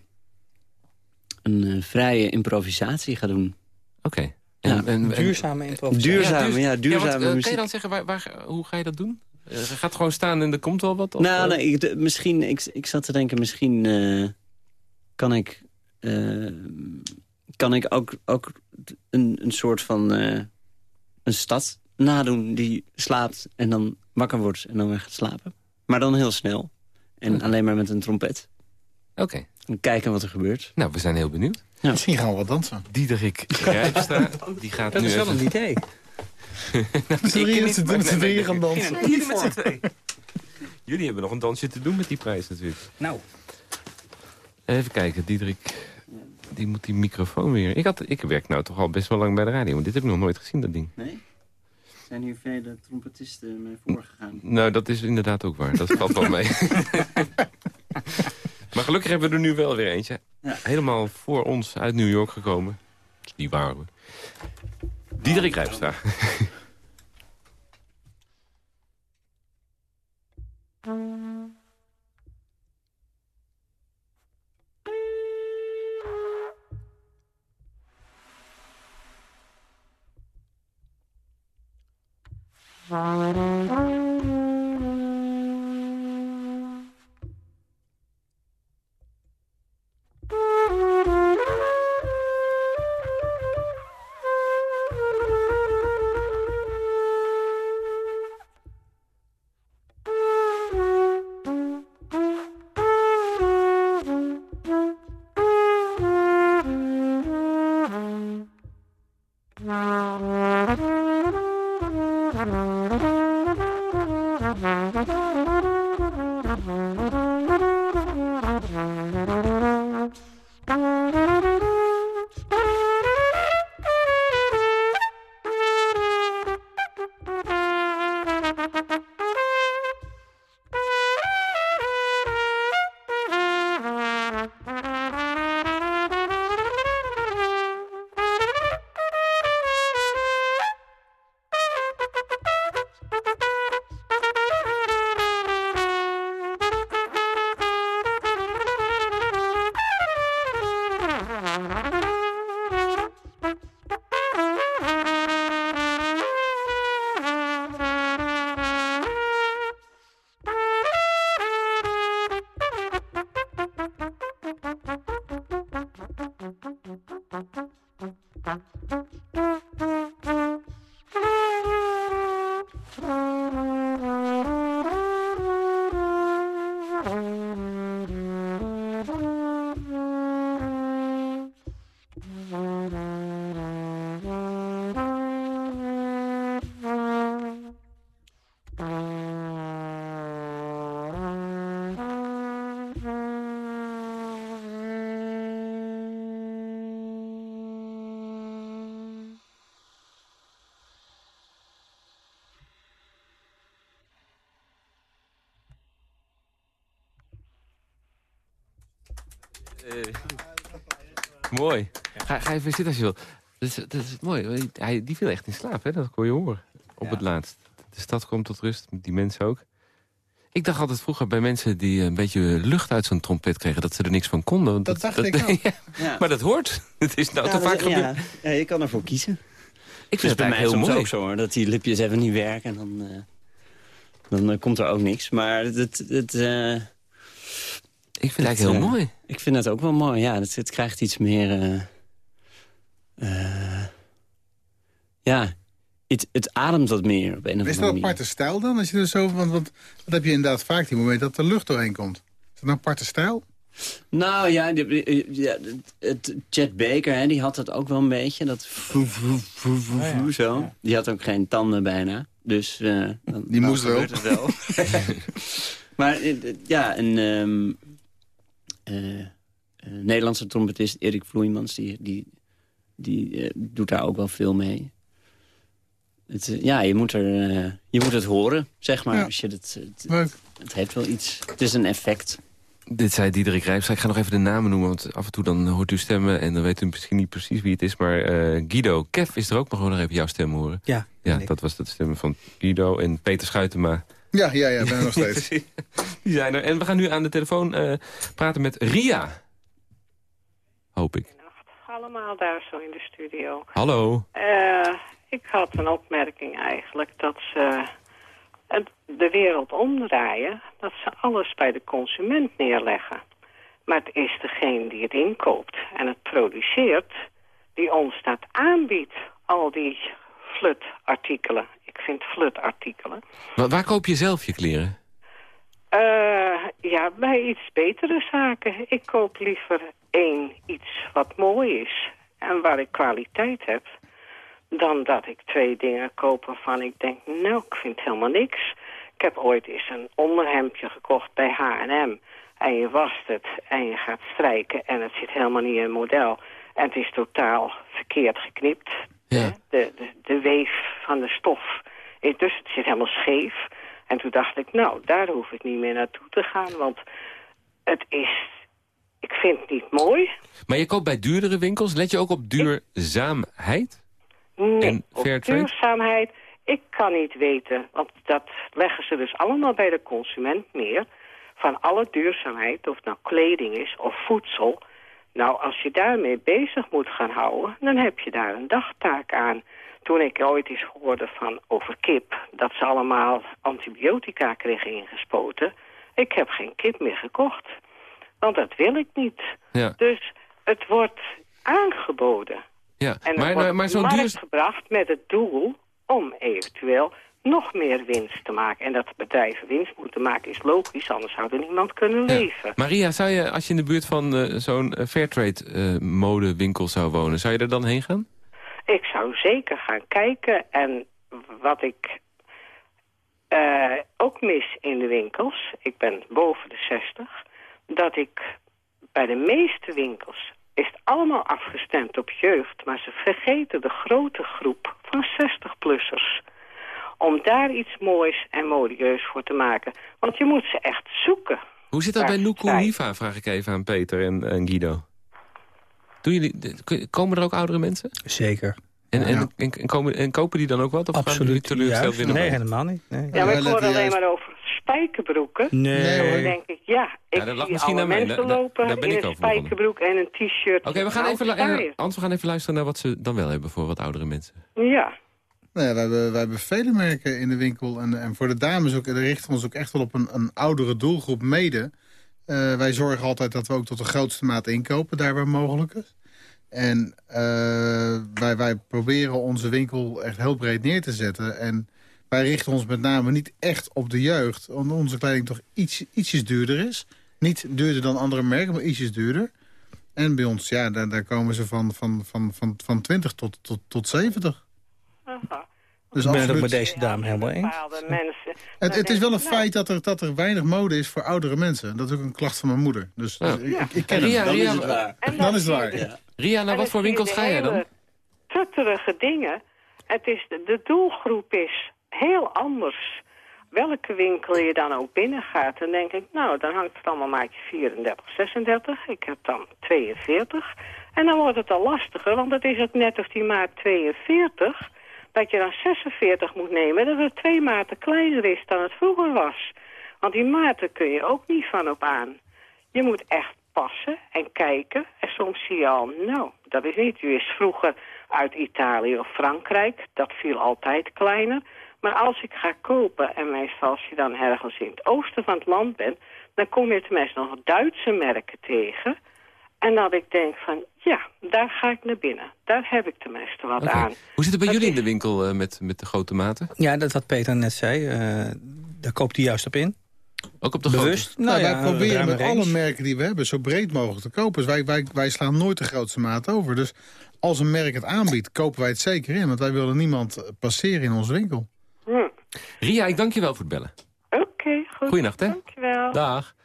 een eh, vrije improvisatie ga doen. Oké. Ja, en- en- Duurzame improvisatie. Duurzame, duur- ja, duurzame want, Kan muziek. je dan zeggen, waar, waar, hoe ga je dat doen? Eh, Je gaat gewoon staan en er komt wel wat? Of, nou, nee, ik, de- misschien, ik, ik zat te denken, misschien eh, kan ik, kan ik ook, ook een, een soort van eh, een stad nadoen die slaapt en dan wakker wordt en dan weer gaat slapen. Maar dan heel snel. En alleen maar met een trompet. Oké. En kijken wat er gebeurt. Nou, we zijn heel benieuwd. Misschien gaan we wat dansen. Diederik Rijpstra, die gaat Dat nu is wel even... een idee. Z'n drieën drieën gaan dansen. nee, Jullie met z'n. Jullie hebben nog een dansje te doen met die prijs natuurlijk. Nou, Even kijken, Diederik. Die moet die microfoon weer... Ik, had, ik werk nou toch al best wel lang bij de radio, maar dit heb ik nog nooit gezien, dat ding. Nee? Zijn hier vele trompetisten mee voorgegaan? Nou, dat is inderdaad ook waar. Dat valt wel mee. maar gelukkig hebben we er nu wel weer eentje. Ja. Helemaal voor ons uit New York gekomen. Dat is niet waar hoor. Diederik Rijpstra. Eh, mooi. Ga, ga even zitten als je wilt. Dat is, dat is mooi. Hij, die viel echt in slaap, hè? dat kon je horen. Op het laatst. De stad komt tot rust, die mensen ook. Ik dacht altijd vroeger bij mensen die een beetje lucht uit zo'n trompet kregen... dat ze er niks van konden. want Dat dacht ik ook. Ja, Ja. maar dat hoort. Het is nou Ja, te vaak ja, gebeurd. ja, je kan ervoor kiezen. Ik vind is bij het mij eigenlijk soms heel mooi. ook zo hoor, dat die lipjes even niet werken en dan, eh, dan eh, komt er ook niks. Maar het, het, het, eh, Ik vind het eigenlijk heel mooi. ik vind het ook wel mooi. Ja, het, het krijgt iets meer... eh, eh, ja, het, het ademt wat meer op een of Is andere dat een aparte stijl dan? Als je er zo, want, want dat heb je inderdaad vaak die moment dat er lucht doorheen komt. Is dat een aparte stijl? Nou ja, de- ja het, het Chet Baker, hè, die had dat ook wel een beetje. Dat voe, zo. Die had ook geen tanden bijna. Dus eh, dan, Die moest wel. gebeurt het wel. maar ja, een ehm, eh, eh, Nederlandse trompetist, Erik Vloeimans... die, die, die eh, doet daar ook wel veel mee. Het, eh, ja, je moet, er, eh, je moet het horen, zeg maar. Ja. Als je het, het- Leuk. het heeft wel iets. Het is een effect. Dit zei Diederik Rijpstra. Ik ga nog even de namen noemen, want af en toe dan hoort u stemmen... en dan weet u misschien niet precies wie het is. Maar eh, Guido, Kev is er ook. Mag gewoon nog even jouw stem horen? Ja, Ja, dat was de stem van Guido en Peter Schuitema. Ja, ja, ja, ben er nog steeds. Die zijn er. En we gaan nu aan de telefoon eh, praten met Ria. Hoop ik. Allemaal daar zo in de studio. Hallo. Eh, ik had een opmerking eigenlijk dat ze de wereld omdraaien, dat ze alles bij de consument neerleggen. Maar het is degene die het inkoopt en het produceert, die ons dat aanbiedt, al die flutartikelen. Ik vind flutartikelen. Wa- waar koop je zelf je kleren? Eh, ja, bij iets betere zaken. Ik koop liever één iets wat mooi is en waar ik kwaliteit heb... dan dat ik twee dingen koop waarvan ik denk, nou, ik vind helemaal niks. Ik heb ooit eens een onderhemdje gekocht bij H&M... en je wast het en je gaat strijken en het zit helemaal niet in model... en het is totaal verkeerd geknipt. Ja. De, de, de weef van de stof dus, het zit helemaal scheef... En toen dacht ik, nou, daar hoef ik niet meer naartoe te gaan, want het is... Ik vind het niet mooi. Maar je koopt bij duurdere winkels. Let je ook op duurzaamheid? Nee, En op duurzaamheid, ik kan niet weten, want dat leggen ze dus allemaal bij de consument neer. Van alle duurzaamheid, of het nou kleding is of voedsel. Nou, als je daarmee bezig moet gaan houden, dan heb je daar een dagtaak aan. Toen ik ooit eens hoorde van over kip, dat ze allemaal antibiotica kregen ingespoten. Ik heb geen kip meer gekocht, want dat wil ik niet. Ja. Dus het wordt aangeboden. ja. En het Maar, wordt maar, maar zo'n duur... gebracht met het doel om eventueel nog meer winst te maken. En dat bedrijven winst moeten maken is logisch, anders zou er niemand kunnen Ja. leven. Maria, zou je, als je in de buurt van eh, zo'n eh, Fairtrade eh, modewinkel zou wonen... zou je er dan heen gaan? Ik zou zeker gaan kijken en wat ik ook mis in de winkels, ik ben boven de 60, dat ik bij de meeste winkels is het allemaal afgestemd op jeugd, maar ze vergeten de grote groep van 60-plussers. Om daar iets moois en modieus voor te maken. Want je moet ze echt zoeken. Hoe zit dat bij Nuku. Hiva, vraag ik even aan Peter en, en Guido. Doen jullie, komen er ook oudere mensen? Zeker. En, en, Ja. en, en komen, en kopen die dan ook wat? Of gaan jullie Absoluut. teleurgesteld naar Nee, helemaal niet. Nee, Ja, maar ik hoor alleen juist- maar over spijkerbroeken. Nee. Dan denk ik, ja, ik Ja, dat zie alle mensen lopen daar ben in ik een spijkerbroek en een t-shirt. Oké, we gaan Nou, even, Hans, we gaan even luisteren naar wat ze dan wel hebben voor wat oudere mensen. Ja, Nou ja, we, hebben, we hebben vele merken in de winkel. En, en voor de dames ook, richten we ons ook echt wel op een, een oudere doelgroep mede. Eh, wij zorgen altijd dat we ook tot de grootste mate inkopen, daar waar mogelijk is. En eh, wij, wij proberen onze winkel echt heel breed neer te zetten. En wij richten ons met name niet echt op de jeugd. Omdat onze kleding toch iets, ietsjes duurder is. Niet duurder dan andere merken, maar ietsjes duurder. En bij ons, ja, daar, daar komen ze van, van, van, van, van 20 tot, tot, tot 70. Aha. Dus ik ben het ook met deze dame helemaal eens. Mensen. Het, het is wel een nou, feit dat er, dat er weinig mode is voor oudere mensen. Dat is ook een klacht van mijn moeder. Dus, Ja. dus ik, ik, ik ken En Ria, het. Dan Ria, is het waar. Dan is het je waar. Ja. Ria, naar wat voor je winkels ga jij dan? Tutterige dingen. Het is, de, de doelgroep is heel anders. Welke winkel je dan ook binnen gaat, dan denk ik, nou, dan hangt het allemaal maatje 34, 36. Ik heb dan 42. En dan wordt het al lastiger, want het is het net of die maat 42, dat je dan 46 moet nemen, dat het twee maten kleiner is dan het vroeger was. Want die maten kun je ook niet van op aan. Je moet echt passen en kijken. En soms zie je al, nou, dat is niet. U is vroeger uit Italië of Frankrijk. Dat viel altijd kleiner. Maar als ik ga kopen, en meestal als je dan ergens in het oosten van het land bent... dan kom je tenminste nog Duitse merken tegen. En dat ik denk van, ja, daar ga ik naar binnen. Daar heb ik tenminste wat aan. Hoe zit het bij jullie in de winkel eh, met, met de grote maten? Ja, dat wat Peter net zei. eh, daar koopt hij juist op in. Ook op de Bewust. grote? Nou, ja, wij proberen met range. alle merken die we hebben zo breed mogelijk te kopen. Dus wij, wij, wij slaan nooit de grootste maat over. Dus als een merk het aanbiedt, kopen wij het zeker in. Want wij willen niemand eh, passeren in onze winkel. Hm. Ria, ik dank je wel voor het bellen. Oké, goed. Goeienacht, hè? Dankjewel. Dag.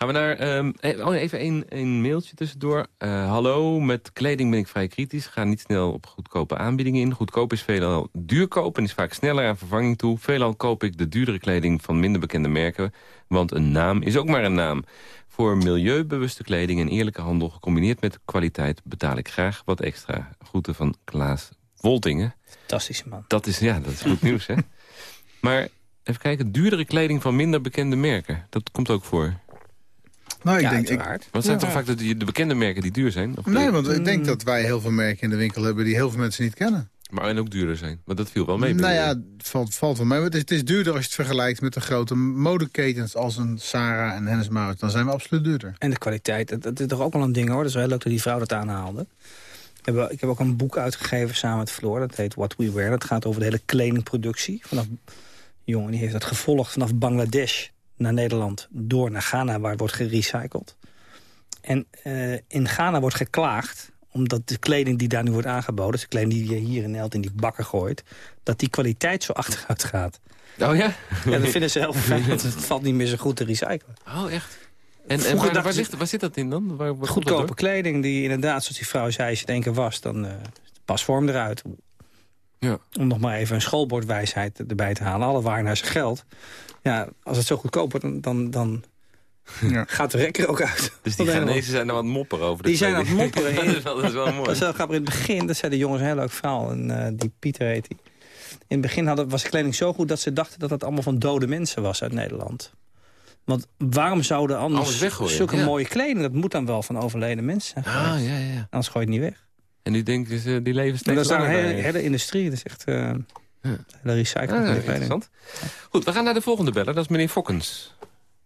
Gaan we naar... ehm, eh, oh, even één één mailtje tussendoor. Eh, hallo, met kleding ben ik vrij kritisch. Ga niet snel op goedkope aanbiedingen in. Goedkoop is veelal duurkoop en is vaak sneller aan vervanging toe. Veelal koop ik de duurdere kleding van minder bekende merken. Want een naam is ook maar een naam. Voor milieubewuste kleding en eerlijke handel... gecombineerd met kwaliteit betaal ik graag wat extra. Groeten van Klaas Woltingen. Fantastische man. Dat is, ja, dat is goed nieuws, hè? Maar even kijken, duurdere kleding van minder bekende merken. Dat komt ook voor. Nou, ik ja, denk, ik, uiteraard. Want zijn Ja. toch vaak de, de bekende merken die duur zijn? Of nee, de- want ik denk dat wij heel veel merken in de winkel hebben die heel veel mensen niet kennen. Maar en ook duurder zijn. Want dat viel wel mee. nou ja, het valt, valt wel mee. Het is, het is duurder als je het vergelijkt met de grote modeketens als een Sarah en Hennes Maurits. Dan zijn we absoluut duurder. En de kwaliteit, dat, dat is toch ook wel een ding hoor. Dat is wel heel leuk dat die vrouw dat aanhaalde. Ik heb, ik heb ook een boek uitgegeven samen met Floor. Dat heet What We Wear. Dat gaat over de hele kledingproductie. Vanaf, jongen die heeft dat gevolgd vanaf Bangladesh naar Nederland. Door naar Ghana waar het wordt gerecycled. En eh, in Ghana wordt geklaagd omdat de kleding die daar nu wordt aangeboden... dus de kleding die je hier in Nederland in die bakken gooit... dat die kwaliteit zo achteruit gaat. Oh ja? Ja, dat vinden ze heel vervelend. want Het valt niet meer zo goed te recyclen. Oh, echt? En, en waar, waar, ze- ligt, waar zit dat in dan? Waar, Goedkope kleding die inderdaad, zoals die vrouw zei... als je keer was, dan de pasvorm eruit. Ja. Om nog maar even een schoolbordwijsheid erbij te halen. Alle waar naar zijn geld. Ja, als het zo goedkoop wordt, dan, dan, dan Ja. gaat de rekker ook uit. Dus die Dat Ghanese zijn er het mopperen over Die zijn aan het mopperen. dat, is wel, dat is wel mooi. Dat is wel grappig. In het begin, dat zei de jongens een heel leuk verhaal. En, eh, die Pieter heet die. In het begin hadden, was de kleding zo goed dat ze dachten dat het allemaal van dode mensen was uit Nederland. Want waarom zouden anders zulke ja. mooie kleding... dat moet dan wel van overleden mensen zijn Ah, ja, ja. Anders gooi je het niet weg. En nu denken ze, die leven dat is een hele, industrie. Dat is echt eh Ja. hele recycling Ah, interessant. Goed, we gaan naar de volgende beller. Dat is meneer Fokkens.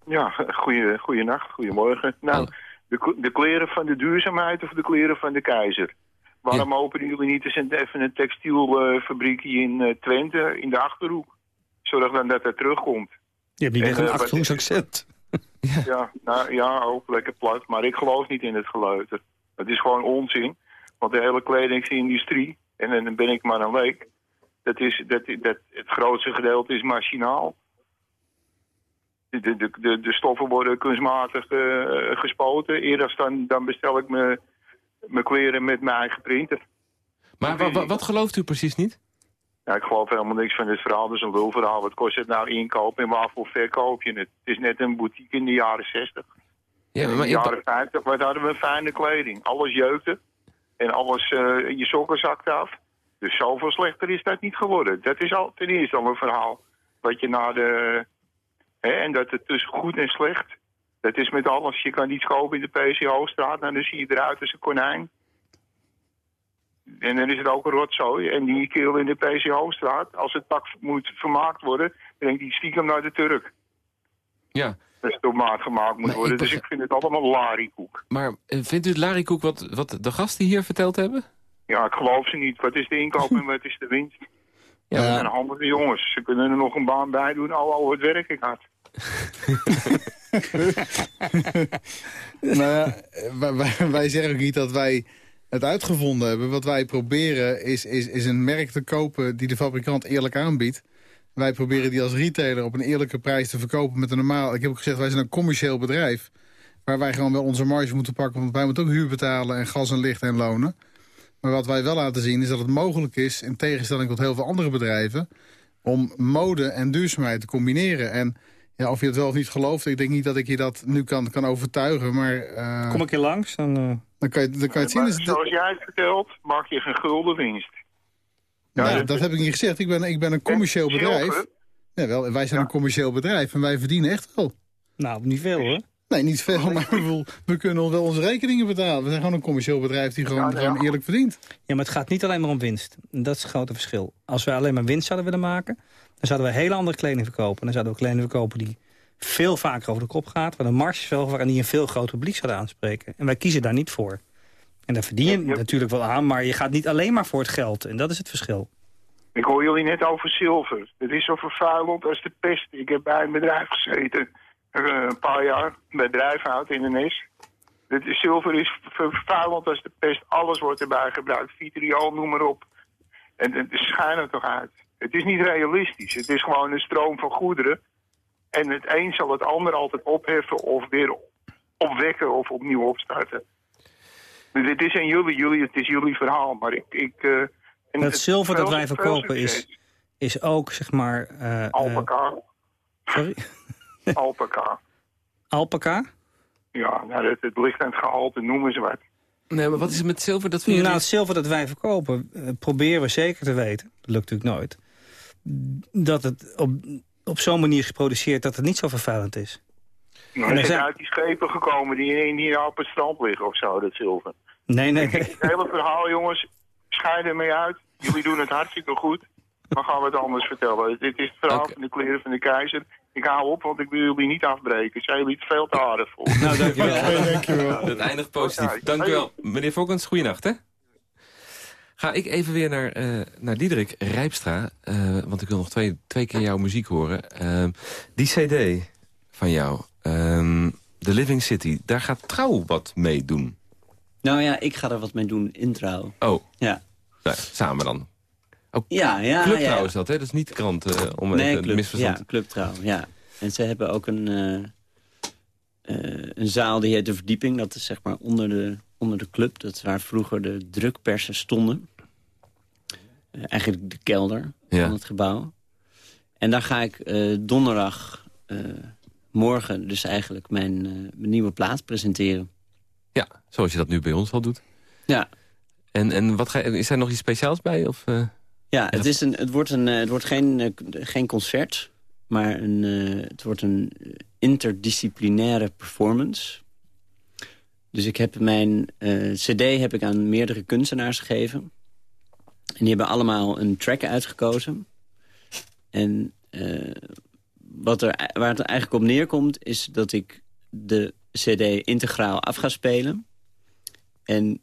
Ja, goeie, goeienacht, goedemorgen. Nou, de, de kleren van de duurzaamheid of de kleren van de keizer? Waarom openen jullie niet eens een, even een textielfabriekje in eh, Twente, in de Achterhoek? Zorg dan dat het terugkomt. Je hebt niet echt een eh, Achterhoeks accent. Ja, nou, ja, ook lekker plat, maar ik geloof niet in het geleuter. Het is gewoon onzin, want de hele kledingsindustrie, en dan ben ik maar een leek, dat is, dat, dat, het grootste gedeelte is machinaal. De, de, de, de, de stoffen worden kunstmatig eh, gespoten. Eerder dan, dan bestel ik me- mijn kleren met mijn eigen printer. Maar wa- wa- wat gelooft u precies niet? Ja, ik geloof helemaal niks van dit verhaal. Dat is een lulverhaal. Wat kost het nou inkopen en waarvoor verkoop je het? Het is net een boutique in de jaren 60. Ja, in maar de ik- jaren 50 wat hadden we fijne kleding. Alles jeukte en alles, eh, je sokken zakte af. Dus zoveel slechter is dat niet geworden. Dat is al ten eerste al een verhaal. Wat je naar de... Hè, en dat het tussen goed en slecht... Dat is met alles. Je kan iets kopen in de PCO-straat... Nou, dan zie je eruit als een konijn. En dan is het ook een rotzooi. En die kerel in de PCO-straat... Als het pak moet vermaakt worden... dan denkt hij stiekem naar de Turk. ja, Dat het op maat gemaakt moet Maar worden. ik Dus ik vind het allemaal larikoek. maar eh, vindt u het larikoek wat, wat de gasten hier verteld hebben? Ja, ik geloof ze niet. Wat is de inkoop en wat is de winst? Ja, Dat zijn handige jongens. Ze kunnen er nog een baan bij doen. Al al het werk ik had. nou ja, wij, wij- wij zeggen ook niet dat wij het uitgevonden hebben. Wat wij proberen is, is, is een merk te kopen die de fabrikant eerlijk aanbiedt. Wij proberen die als retailer op een eerlijke prijs te verkopen met een normaal... Ik heb ook gezegd, wij zijn een commercieel bedrijf. Waar wij gewoon wel onze marge moeten pakken. Want wij moeten ook huur betalen en gas en licht en lonen. Maar wat wij wel laten zien is dat het mogelijk is... in tegenstelling tot heel veel andere bedrijven... om mode en duurzaamheid te combineren. En ja, of je het wel of niet gelooft... ik denk niet dat ik je dat nu kan, kan overtuigen. Maar eh, Kom ik hier langs, dan... eh, dan, kan je, dan kan je het zien. Maar Dus, zoals jij het vertelt, maak je geen gulden winst. Nou, dat- heb ik niet gezegd. Ik ben, ik ben een commercieel bedrijf. Ja, wel, wij zijn een commercieel bedrijf en wij verdienen echt wel. nou, niet veel hoor. Nee, niet veel, maar we, we kunnen wel onze rekeningen betalen. We zijn gewoon een commercieel bedrijf die gewoon, Ja, ja. gewoon eerlijk verdient. Ja, maar het gaat niet alleen maar om winst. Dat is het grote verschil. Als wij alleen maar winst zouden willen maken... dan zouden we hele andere kleding verkopen. Dan zouden we kleding verkopen die veel vaker over de kop gaat... waar de marges veel vaker en die een veel groter publiek zouden aanspreken. En wij kiezen daar niet voor. En daar verdien je Ja, natuurlijk wel aan... maar je gaat niet alleen maar voor het geld. En dat is het verschil. Ik hoor jullie net over zilver. Het is zo vervuilend als de pest. Ik heb bij een bedrijf gezeten, eh, een paar jaar, bij Drijfhout in de Nes. Het zilver is vervuilend als de pest. Alles wordt erbij gebruikt. Vitriol, noem maar op. En het schijnt er toch uit. Het is niet realistisch. Het is gewoon een stroom van goederen. En het een zal het ander altijd opheffen of weer opwekken of opnieuw opstarten. Dus het is aan jullie, jullie, het is jullie verhaal. Maar ik... ik uh, en het zilver dat wij verkopen is, is ook, zeg maar... eh, eh, Alpaca. sorry? Alpaca. Alpaca? Ja, nou, het, het ligt aan het gehalte, noemen ze wat. Nee, maar wat is het met zilver dat voor Nou, het zilver dat wij verkopen, eh, proberen we zeker te weten. Dat lukt natuurlijk nooit. Dat het op, op zo'n manier is geproduceerd dat het niet zo vervuilend is. Nou, En er zijn uit die schepen gekomen die hier op het strand liggen of zo, dat zilver. Nee, nee, nee. Het hele verhaal, jongens, scheiden ermee uit. Jullie doen het hartstikke goed. Maar gaan we het anders vertellen. Dit is het verhaal van de kleren van de keizer. Ik hou op, want ik wil jullie niet afbreken. Zijn jullie het veel te aardig voor. Nou, dankjewel. Dankjewel. Dat eindigt positief. Oké. Dank u wel. Meneer Fokkens, goeienacht, hè? Ga ik even weer naar, eh naar Diederik Rijpstra. eh, want ik wil nog twee, twee keer jouw muziek horen. Ehm, die cd van jou, ehm, The Living City, daar gaat Trouw wat mee doen. Nou ja, ik ga er wat mee doen in trouw. Oh, Ja. nou, samen dan. Oh, Ja, ja, Club ja. Trouw is dat, hè? Dat is niet de krant, eh, om Nee, club, misverstand. ja, Club Trouw, ja. En ze hebben ook een, eh, eh, een zaal die heet De Verdieping. Dat is zeg maar onder de, onder de club. Dat is waar vroeger de drukpersen stonden. Eigenlijk de kelder Ja. van het gebouw. En daar ga ik donderdag, morgen dus eigenlijk mijn, eh, mijn nieuwe plaat presenteren. Ja, zoals je dat nu bij ons al doet. Ja, En, en wat ga, is er nog iets speciaals bij? Of, eh? Ja, het, is een, het wordt, een, eh, het wordt geen, geen concert, maar een, het wordt een interdisciplinaire performance. Dus ik heb mijn cd heb ik aan meerdere kunstenaars gegeven. En die hebben allemaal een track uitgekozen. En wat er, waar het eigenlijk op neerkomt is dat ik de cd integraal af ga spelen. En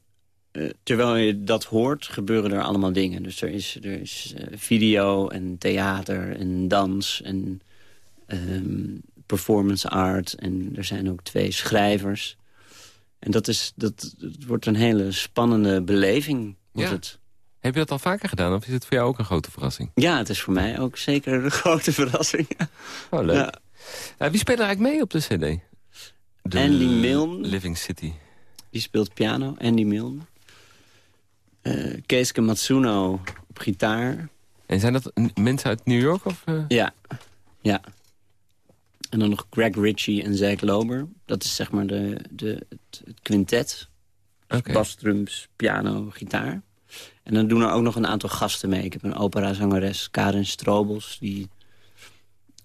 eh, terwijl je dat hoort, gebeuren er allemaal dingen. Dus er is, er is eh, video en theater en dans en ehm, performance art. En er zijn ook twee schrijvers. En dat, is, dat, wordt een hele spannende beleving. Wordt Ja. het. Heb je dat al vaker gedaan? Of is het voor jou ook een grote verrassing? ja, het is voor mij ook zeker een grote verrassing. Oh, leuk. Ja. Eh, wie speelt er eigenlijk mee op de cd? De Andy Milne. Living City. Die speelt piano, Andy Milne. Eh Keeske Matsuno op gitaar. En zijn dat mensen uit New York? Of, eh? Ja, ja. En dan nog Greg Ritchie en Zack Lober. Dat is zeg maar de, de, het, het quintet. Oké. Bas, drums, piano, gitaar. En dan doen er ook nog een aantal gasten mee. Ik heb een operazangeres, Karin Strobels. Die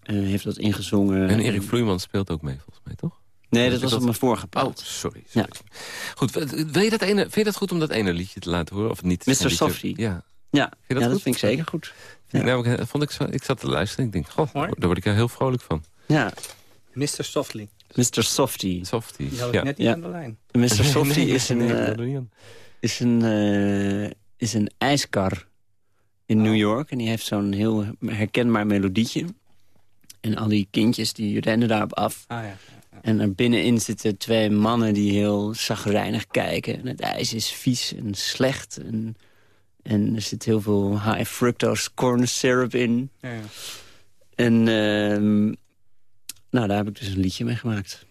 eh, heeft dat ingezongen. En Erik Vloeiman speelt ook mee, volgens mij, toch? Nee, dat was dat- op mijn vorige Oh, plaat. sorry. Ja. sorry. Goed, wil je dat ene, vind je dat goed om dat ene liedje te laten horen? Of niet? Mr. Softie. Ja. Ja, je dat ja, dat vind ik zeker goed. Ja. Nou, ik, vond ik, zo, ik zat te luisteren en ik denk, goh, daar word ik er heel vrolijk van. Ja, Mr. Softly. Mr. Softie. Softie. Die had ik Ja. net niet Ja. aan de lijn. Mr. Softie Nee, is een... nee, is een, eh, is een ijskar in New York. En die heeft zo'n heel herkenbaar melodietje. En al die kindjes die rennen daarop af. Ah ja. En er binnenin zitten twee mannen die heel zagrijnig kijken. En het ijs is vies en slecht. En, en er zit heel veel high fructose corn syrup in. ja, ja. En ehm, nou, daar heb ik dus een liedje mee gemaakt.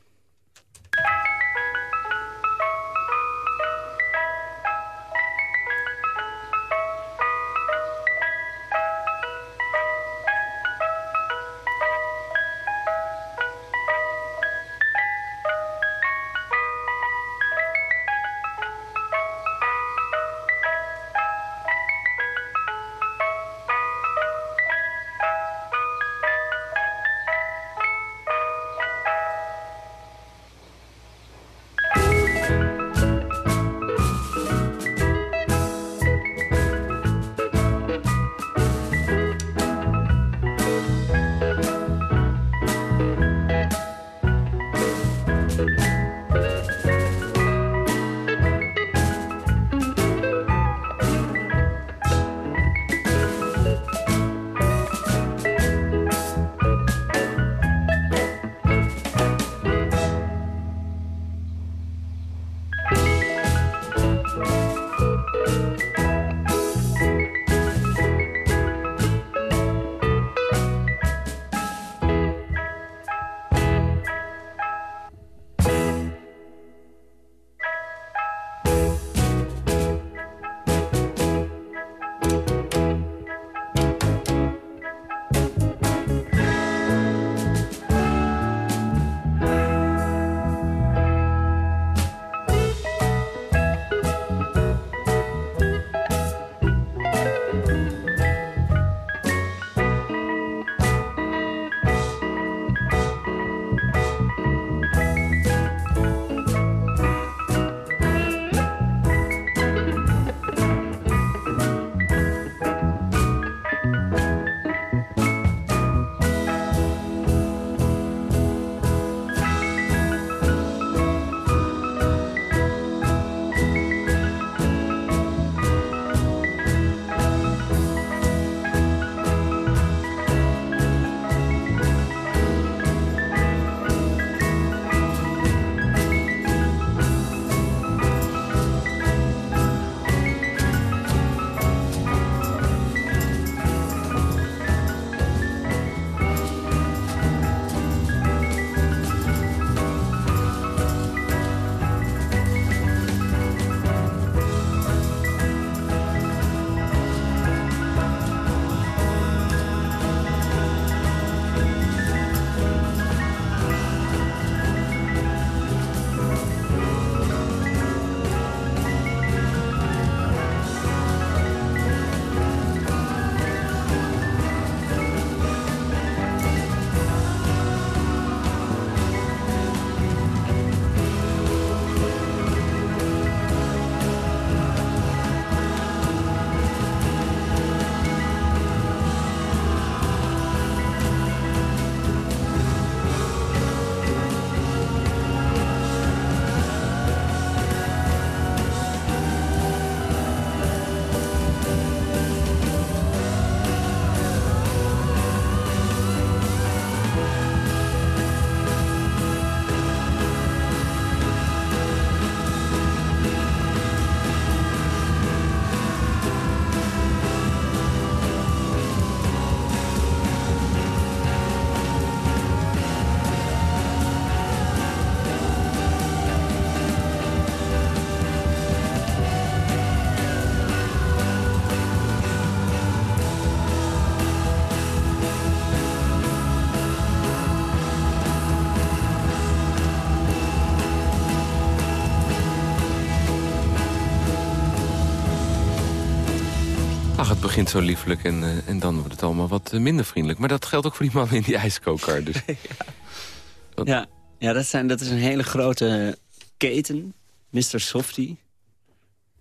Begint zo lieflijk en, uh, en dan wordt het allemaal wat uh, minder vriendelijk. Maar dat geldt ook voor die man in die ijskoker. Dus. ja, ja, ja dat, zijn, dat is een hele grote keten. Mr. Softy.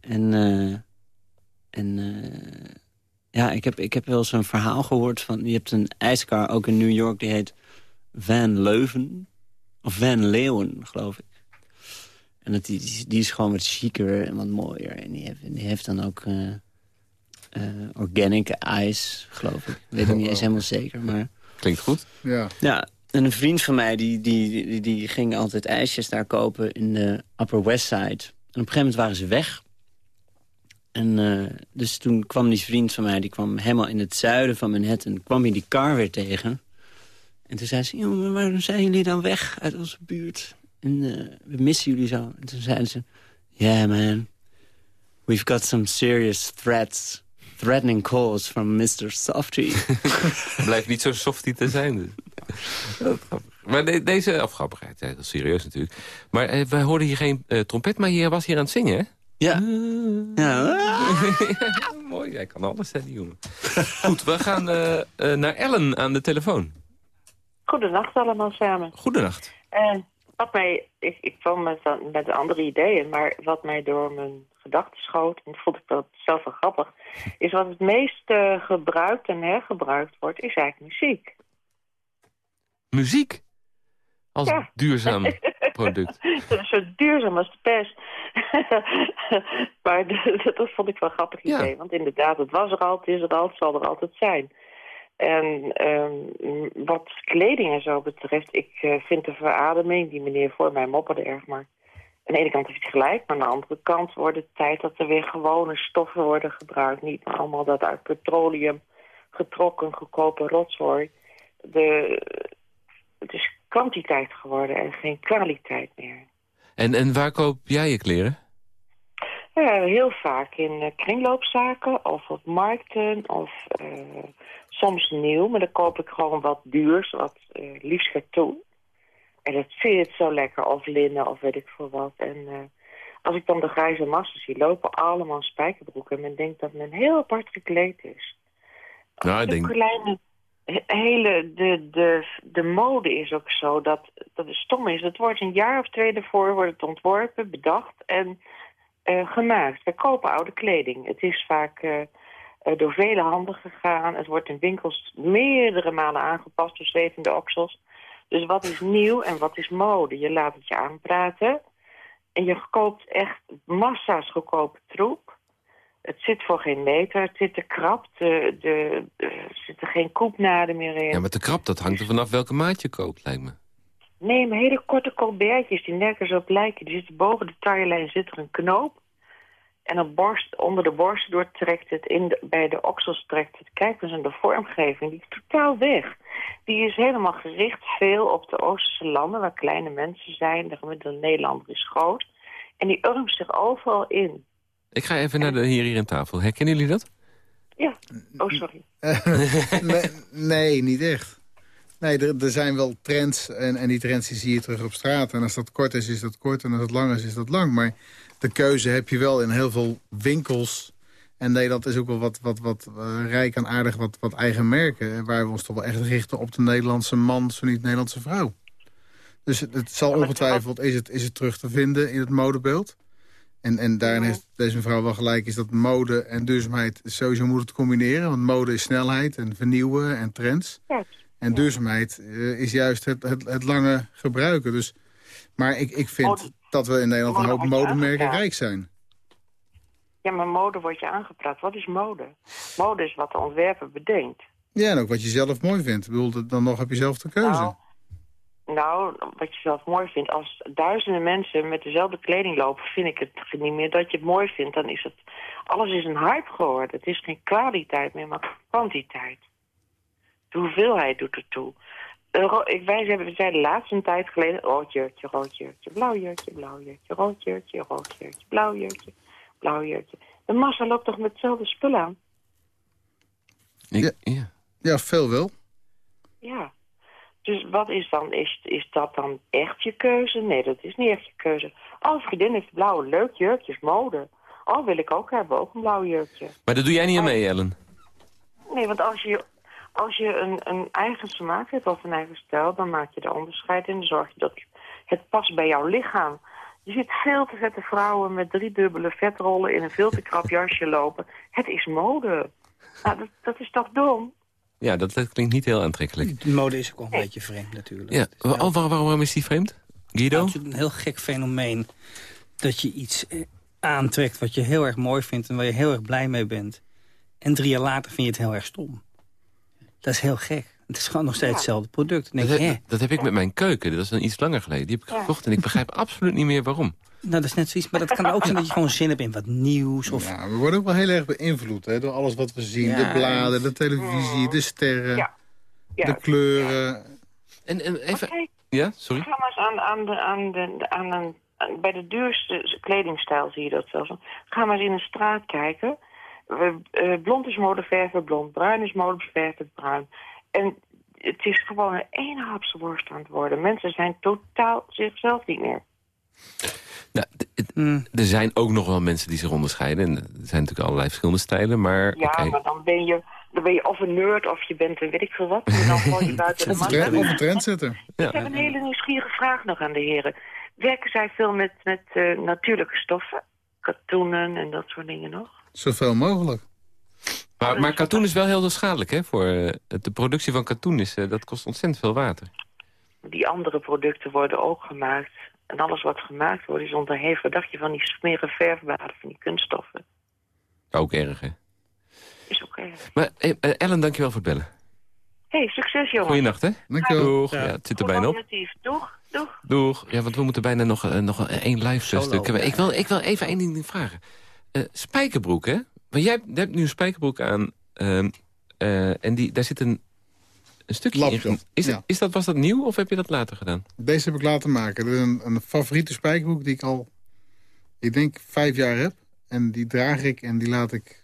En, uh, en ja, ik heb, ik heb wel zo'n verhaal gehoord van... Je hebt een ijskar ook in New York, die heet Van Leuven. Of Van Leeuwen, geloof ik. En dat, die, die is gewoon wat chiquer en wat mooier. En die heeft, die heeft dan ook uh, organic ijs, geloof ik. Weet ik niet eens helemaal zeker, maar... Klinkt goed. Ja. Ja, en een vriend van mij, die, die, die, die ging altijd ijsjes daar kopen in de Upper West Side. En op een gegeven moment waren ze weg. En uh, dus toen kwam die vriend van mij, die kwam helemaal in het zuiden van Manhattan... kwam hij die car weer tegen. En toen zei ze, jongen, waarom zijn jullie dan weg uit onze buurt? En uh, we missen jullie zo. En toen zeiden ze, yeah man, we've got some serious threats. Threatening calls from Mr. Softy. Blijft niet zo softy te zijn. Dus. maar de, deze afgrappigheid, ja, dat is serieus natuurlijk. Maar uh, wij hoorden hier geen uh, trompet, maar je was hier aan het zingen, hè? Ja. ja. Mooi, jij kan alles, hè, die jongen. Goed, we gaan naar Ellen aan de telefoon. Goedenacht allemaal samen. Goedenacht. Uh, wat mij, ik, ik kwam met, met andere ideeën, maar wat mij door mijn gedachten schoot, en dat vond ik wel zelf wel grappig, is wat het meest uh, gebruikt en hergebruikt wordt, is eigenlijk muziek. Muziek? Als ja. duurzaam product. dat zo duurzaam als de pers. maar dat vond ik wel een grappig idee, ja. want inderdaad, het was er altijd, is er altijd, zal er altijd zijn. En um, wat kleding en zo betreft, ik uh, vind de verademing, die meneer voor mij mopperde erg, maar aan de ene kant heeft hij gelijk, maar aan de andere kant wordt het tijd dat er weer gewone stoffen worden gebruikt. Niet maar allemaal dat uit petroleum getrokken, goedkope rotzooi. De, het is kwantiteit geworden en geen kwaliteit meer. En, en waar koop jij je kleren? Ja, heel vaak in uh, kringloopzaken of op markten of uh, soms nieuw. Maar dan koop ik gewoon wat duurs, wat uh, liefst katoen. En dat zit zo lekker, of linnen of weet ik veel wat. En als ik dan de grijze massen zie lopen, allemaal spijkerbroeken. En men denkt dat men heel apart gekleed is. Nou, ik denk... Kleine, hele, de, de, de mode is ook zo dat, dat het stom is. Het wordt een jaar of twee ervoor wordt het ontworpen, bedacht en uh, gemaakt. We kopen oude kleding. Het is vaak uh, door vele handen gegaan. Het wordt in winkels meerdere malen aangepast door zwevende oksels. Dus wat is nieuw en wat is mode? Je laat het je aanpraten. En je koopt echt massa's goedkope troep. Het zit voor geen meter, het zit te krap, de, de, er zitten geen koepnaden meer in. Ja, maar te krap, dat hangt er vanaf welke maat je koopt, lijkt me. Nee, maar hele korte colbertjes die nergens op lijken. Die zitten boven de taillijn zit er een knoop. En op borst, onder de borst door trekt het, in de, bij de oksels trekt het. Kijk eens aan de vormgeving, die is totaal weg. Die is helemaal gericht veel op de Oosterse landen, waar kleine mensen zijn. De gemiddelde Nederlander is groot. En die urmt zich overal in. Ik ga even naar de hier, hier aan tafel. Herkennen jullie dat? Ja. Oh, sorry. nee, nee, niet echt. Nee, er, er, zijn wel trends en, en die trends die zie je terug op straat. En als dat kort is, is dat kort. En als het lang is, is dat lang. Maar de keuze heb je wel in heel veel winkels. En Nederland is ook wel wat, wat, wat uh, rijk en aardig wat, wat eigen merken. Waar we ons toch wel echt richten op de Nederlandse man, zo niet de Nederlandse vrouw. Dus het, het zal ongetwijfeld, is het, is het terug te vinden in het modebeeld. En, en daarin heeft deze mevrouw wel gelijk, is dat mode en duurzaamheid sowieso moet het combineren. Want mode is snelheid en vernieuwen en trends. En duurzaamheid uh, is juist het, het, het, lange gebruiken. Dus, maar ik, ik vind mode, dat we in Nederland een hoop modemerken rijk zijn. Ja, maar mode wordt je aangepraat. Wat is mode? Mode is wat de ontwerper bedenkt. Ja, en ook wat je zelf mooi vindt. Ik bedoel, dan nog heb je zelf de keuze. Nou, nou, wat je zelf mooi vindt. Als duizenden mensen met dezelfde kleding lopen... vind ik het niet meer dat je het mooi vindt. Dan is het... Alles is een hype geworden. Het is geen kwaliteit meer, maar kwantiteit. De hoeveelheid doet ertoe. Ik, wij hebben, we zeiden laatst een tijd geleden... rood jurkje, rood jurkje, blauw jurkje, blauw jurkje... rood jurkje, rood jurkje, blauw jurkje, blauw jurkje. De massa loopt toch met hetzelfde spul aan? Ik, ja. ja, veel wel. Ja. Dus wat is dan, is, is dat dan echt je keuze? Nee, dat is niet echt je keuze. Als vriendin heeft blauwe leuk jurkjes mode. Oh, wil ik ook hebben, ook een blauw jurkje. Maar daar doe jij niet aan mee, Ellen? Nee, want als je, als je een, een eigen smaak hebt of een eigen stijl... dan maak je er onderscheid in. Dan zorg je dat het past bij jouw lichaam. Je ziet veel te vette vrouwen met drie dubbele vetrollen... in een veel te krap jasje lopen. Het is mode. Nou, dat, dat is toch dom? Ja, dat, dat klinkt niet heel aantrekkelijk. De mode is ook wel een beetje vreemd natuurlijk. Ja, oh, waar- waarom is die vreemd? Guido? Het is een heel gek fenomeen dat je iets eh, aantrekt wat je heel erg mooi vindt... en waar je heel erg blij mee bent. En drie jaar later vind je het heel erg stom. Dat is heel gek. Het is gewoon nog steeds hetzelfde product. Dat, denk heb- dat heb ik met mijn keuken. Dat is dan iets langer geleden. Die heb ik gekocht en ik begrijp absoluut niet meer waarom. nou, dat is net zoiets. Maar dat kan ook zijn dat je gewoon zin hebt in wat nieuws. Of, Ja, we worden ook wel heel erg beïnvloed hè, door alles wat we zien. Ja. De bladen, de televisie, de sterren, Ja. Ja. de kleuren. En, en even... Oké. Ja, sorry? Ga maar eens aan, aan de, aan de, de- aan een, bij de duurste kledingstijl zie je dat zelfs. Ga maar eens in een straat kijken. Eh, blond is mode verven blond, bruin is mode verven bruin. En het is gewoon een ene hapse worst aan het worden. Mensen zijn totaal zichzelf niet meer. Nou, Hmm. er zijn ook nog wel mensen die zich onderscheiden. En er zijn natuurlijk allerlei verschillende stijlen, maar... Ja, maar dan ben, je, dan ben je of een nerd of je bent een weet ik veel wat. En dan val je buiten de Of een, trend, trendsetter. Ja. Ik heb een hele nieuwsgierige vraag nog aan de heren. Werken zij veel met, met eh, natuurlijke stoffen? Katoenen en dat soort dingen nog? Zoveel mogelijk. Maar, maar katoen is wel heel schadelijk, hè? Voor, eh, de productie van katoen is, eh, dat kost ontzettend veel water. Die andere producten worden ook gemaakt. En alles wat gemaakt wordt is onderhevig. Wat dacht je van die smerige verfbaden, van die kunststoffen? Ook erg, hè? Is ook erg. Maar eh, Ellen, dankjewel voor het bellen. hey, succes jongen. Goeienacht, hè? Dankjewel. Doeg. Ja, het zit er bijna op. Alternatief. Doeg, doeg. Doeg. Ja, want we moeten bijna nog, nog één live stuk hebben. ja. Ik wil, ik wil even één ding vragen. Eh, spijkerbroek, hè? Want jij hebt nu een spijkerbroek aan. ehm, eh, en die, daar zit een, een stukje Lapje in. Is, ja. is dat, was dat nieuw of heb je dat later gedaan? Deze heb ik laten maken. Dit is een, een favoriete spijkerbroek die ik al, ik denk, vijf jaar heb. En die draag ik en die laat ik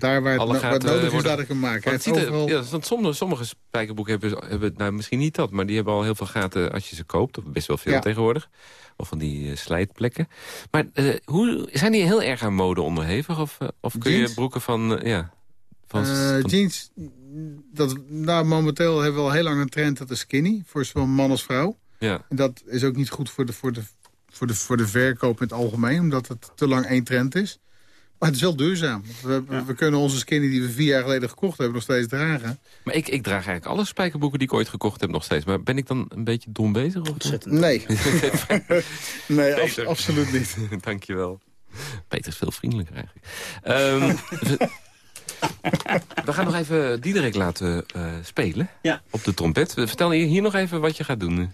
daar waar het, Alle het gaten nodig is, worden- laat ik hem maken. Het ziet er- overal... ja, want sommige, sommige spijkerbroeken hebben, hebben, nou misschien niet dat, maar die hebben al heel veel gaten als je ze koopt. Of best wel veel Ja. tegenwoordig. Of van die eh, slijtplekken. Maar eh, hoe, zijn die heel erg aan mode onderhevig? Of, eh, of kun je broeken van, eh, ja... Van, Eh, van- jeans, dat, nou, momenteel hebben we al heel lang een trend dat is skinny. Voor zowel man als vrouw. ja. En dat is ook niet goed voor de, voor de, voor de, voor de verkoop in het algemeen. Omdat het te lang één trend is. Maar het is wel duurzaam. We, we- we kunnen onze skinny die we vier jaar geleden gekocht hebben nog steeds dragen. Maar ik, ik draag eigenlijk alle spijkerbroeken die ik ooit gekocht heb nog steeds. Maar ben ik dan een beetje dom bezig? Of? Ontzettend. Nee. nee, absoluut niet. Dankjewel. Peter is veel vriendelijker eigenlijk. Ehm, we, we gaan nog even Diederik laten eh, spelen Ja. op de trompet. Vertel hier nog even wat je gaat doen.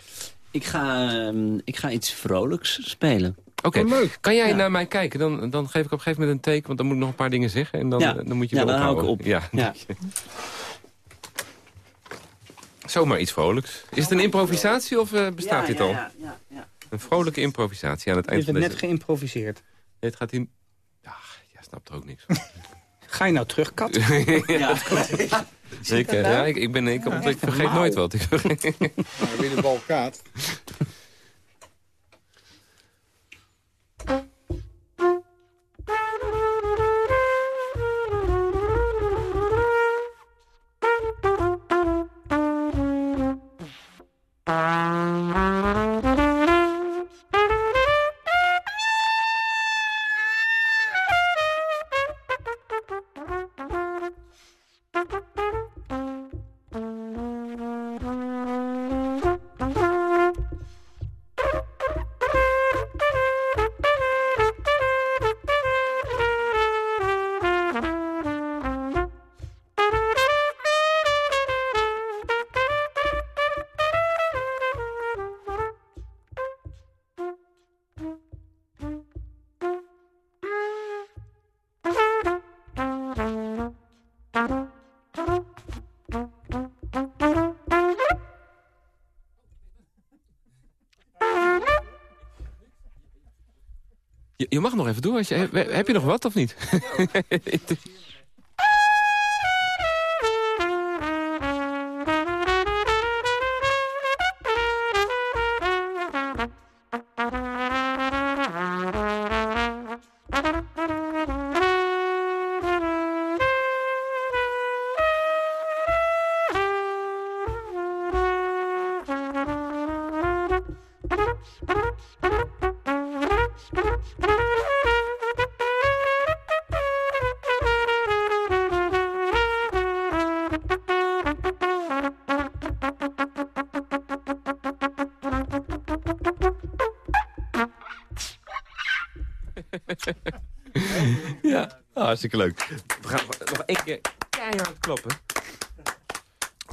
Ik ga, ehm, ik ga iets vrolijks spelen. Oké, Oh, kan jij Ja. naar mij kijken? Dan, dan geef ik op een gegeven moment een teken, want dan moet ik nog een paar dingen zeggen. En dan, Ja. eh, dan moet je Ja, dan hou ik op. Ja, Ja. je. Zomaar iets vrolijks. Is het een improvisatie of eh, bestaat dit al? Ja, ja, ja. Een vrolijke improvisatie aan het Je eind hebt van het deze... net geïmproviseerd. Nee, het gaat in... Ja, jij snapt er ook niks van. Ga je nou terug, kat? Ja. ik, eh, ja, ik, ik, ben, ik, ik vergeet nooit wat. Ik vergeet- Nou, weer de Je, mag nog even door. Je, heb je nog wat of niet? hartstikke leuk. We gaan nog één keer keihard kloppen.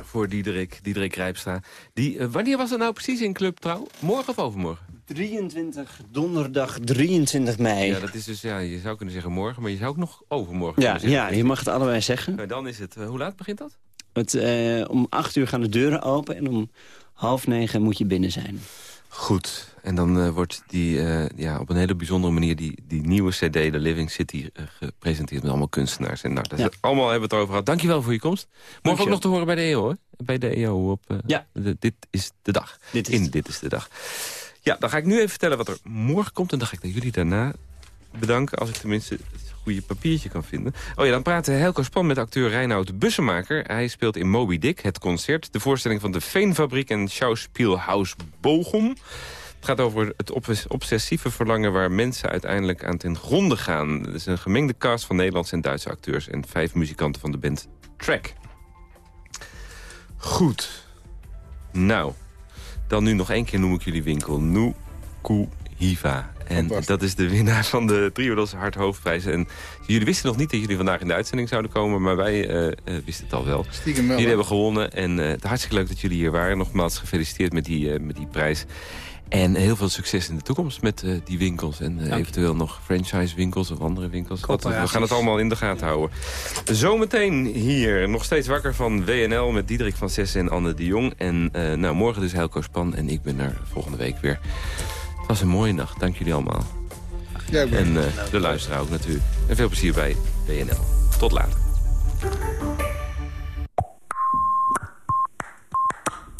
Voor Diederik, Diederik Rijpstra. Die, uh, wanneer was het nou precies in Club Trouw? Morgen of overmorgen? 23, donderdag 23 mei. Ja, dat is dus, ja, je zou kunnen zeggen morgen, maar je zou ook nog overmorgen ja, kunnen zeggen. Ja, je mag het allebei zeggen. Nou, dan is het, uh, hoe laat begint dat? Het, uh, om 8 uur gaan de deuren open en om half negen moet je binnen zijn. Goed. En dan uh, wordt die, uh, ja, op een hele bijzondere manier die, die nieuwe cd, The Living City, uh, gepresenteerd met allemaal kunstenaars. En nou, dat ja. is, allemaal hebben we het over gehad. Dankjewel voor je komst. Morgen ook nog te horen bij de EO, hè? Bij de EO op ja. de, Dit is de dag. Dit is In Dit is de dag. Ja, dan ga ik nu even vertellen wat er morgen komt. En dan ga ik jullie daarna bedanken, als ik tenminste het goede papiertje kan vinden. Oh ja, dan praat Helco Span met acteur Reinoud Bussemaker. Hij speelt in Moby Dick, het concert. De voorstelling van de Veenfabriek en Schauspielhaus Bochum. Het gaat over het obsessieve verlangen waar mensen uiteindelijk aan ten gronde gaan. Het is een gemengde cast van Nederlandse en Duitse acteurs... en vijf muzikanten van de band Track. Goed. Nou, dan nu nog één keer noem ik jullie winkel. Nuku Hiva. En dat is de winnaar van de Triodos Hart Hoofdprijs. En jullie wisten nog niet dat jullie vandaag in de uitzending zouden komen... maar wij uh, uh, wisten het al wel. Stiekem wel, jullie hebben gewonnen en uh, het hartstikke leuk dat jullie hier waren. Nogmaals gefeliciteerd met die, met die prijs. En heel veel succes in de toekomst met uh, die winkels. En uh, eventueel nog franchise winkels of andere winkels. Dat, we gaan het allemaal in de gaten houden. Zometeen hier, nog steeds wakker van WNL... met Diederik van Sessen en Anne de Jong. En uh, nou, morgen dus Helco Span en ik ben er volgende week weer. Het was een mooie nacht, dank jullie allemaal. Ja, en de luisteraar ook natuurlijk. En veel plezier bij WNL. Tot later.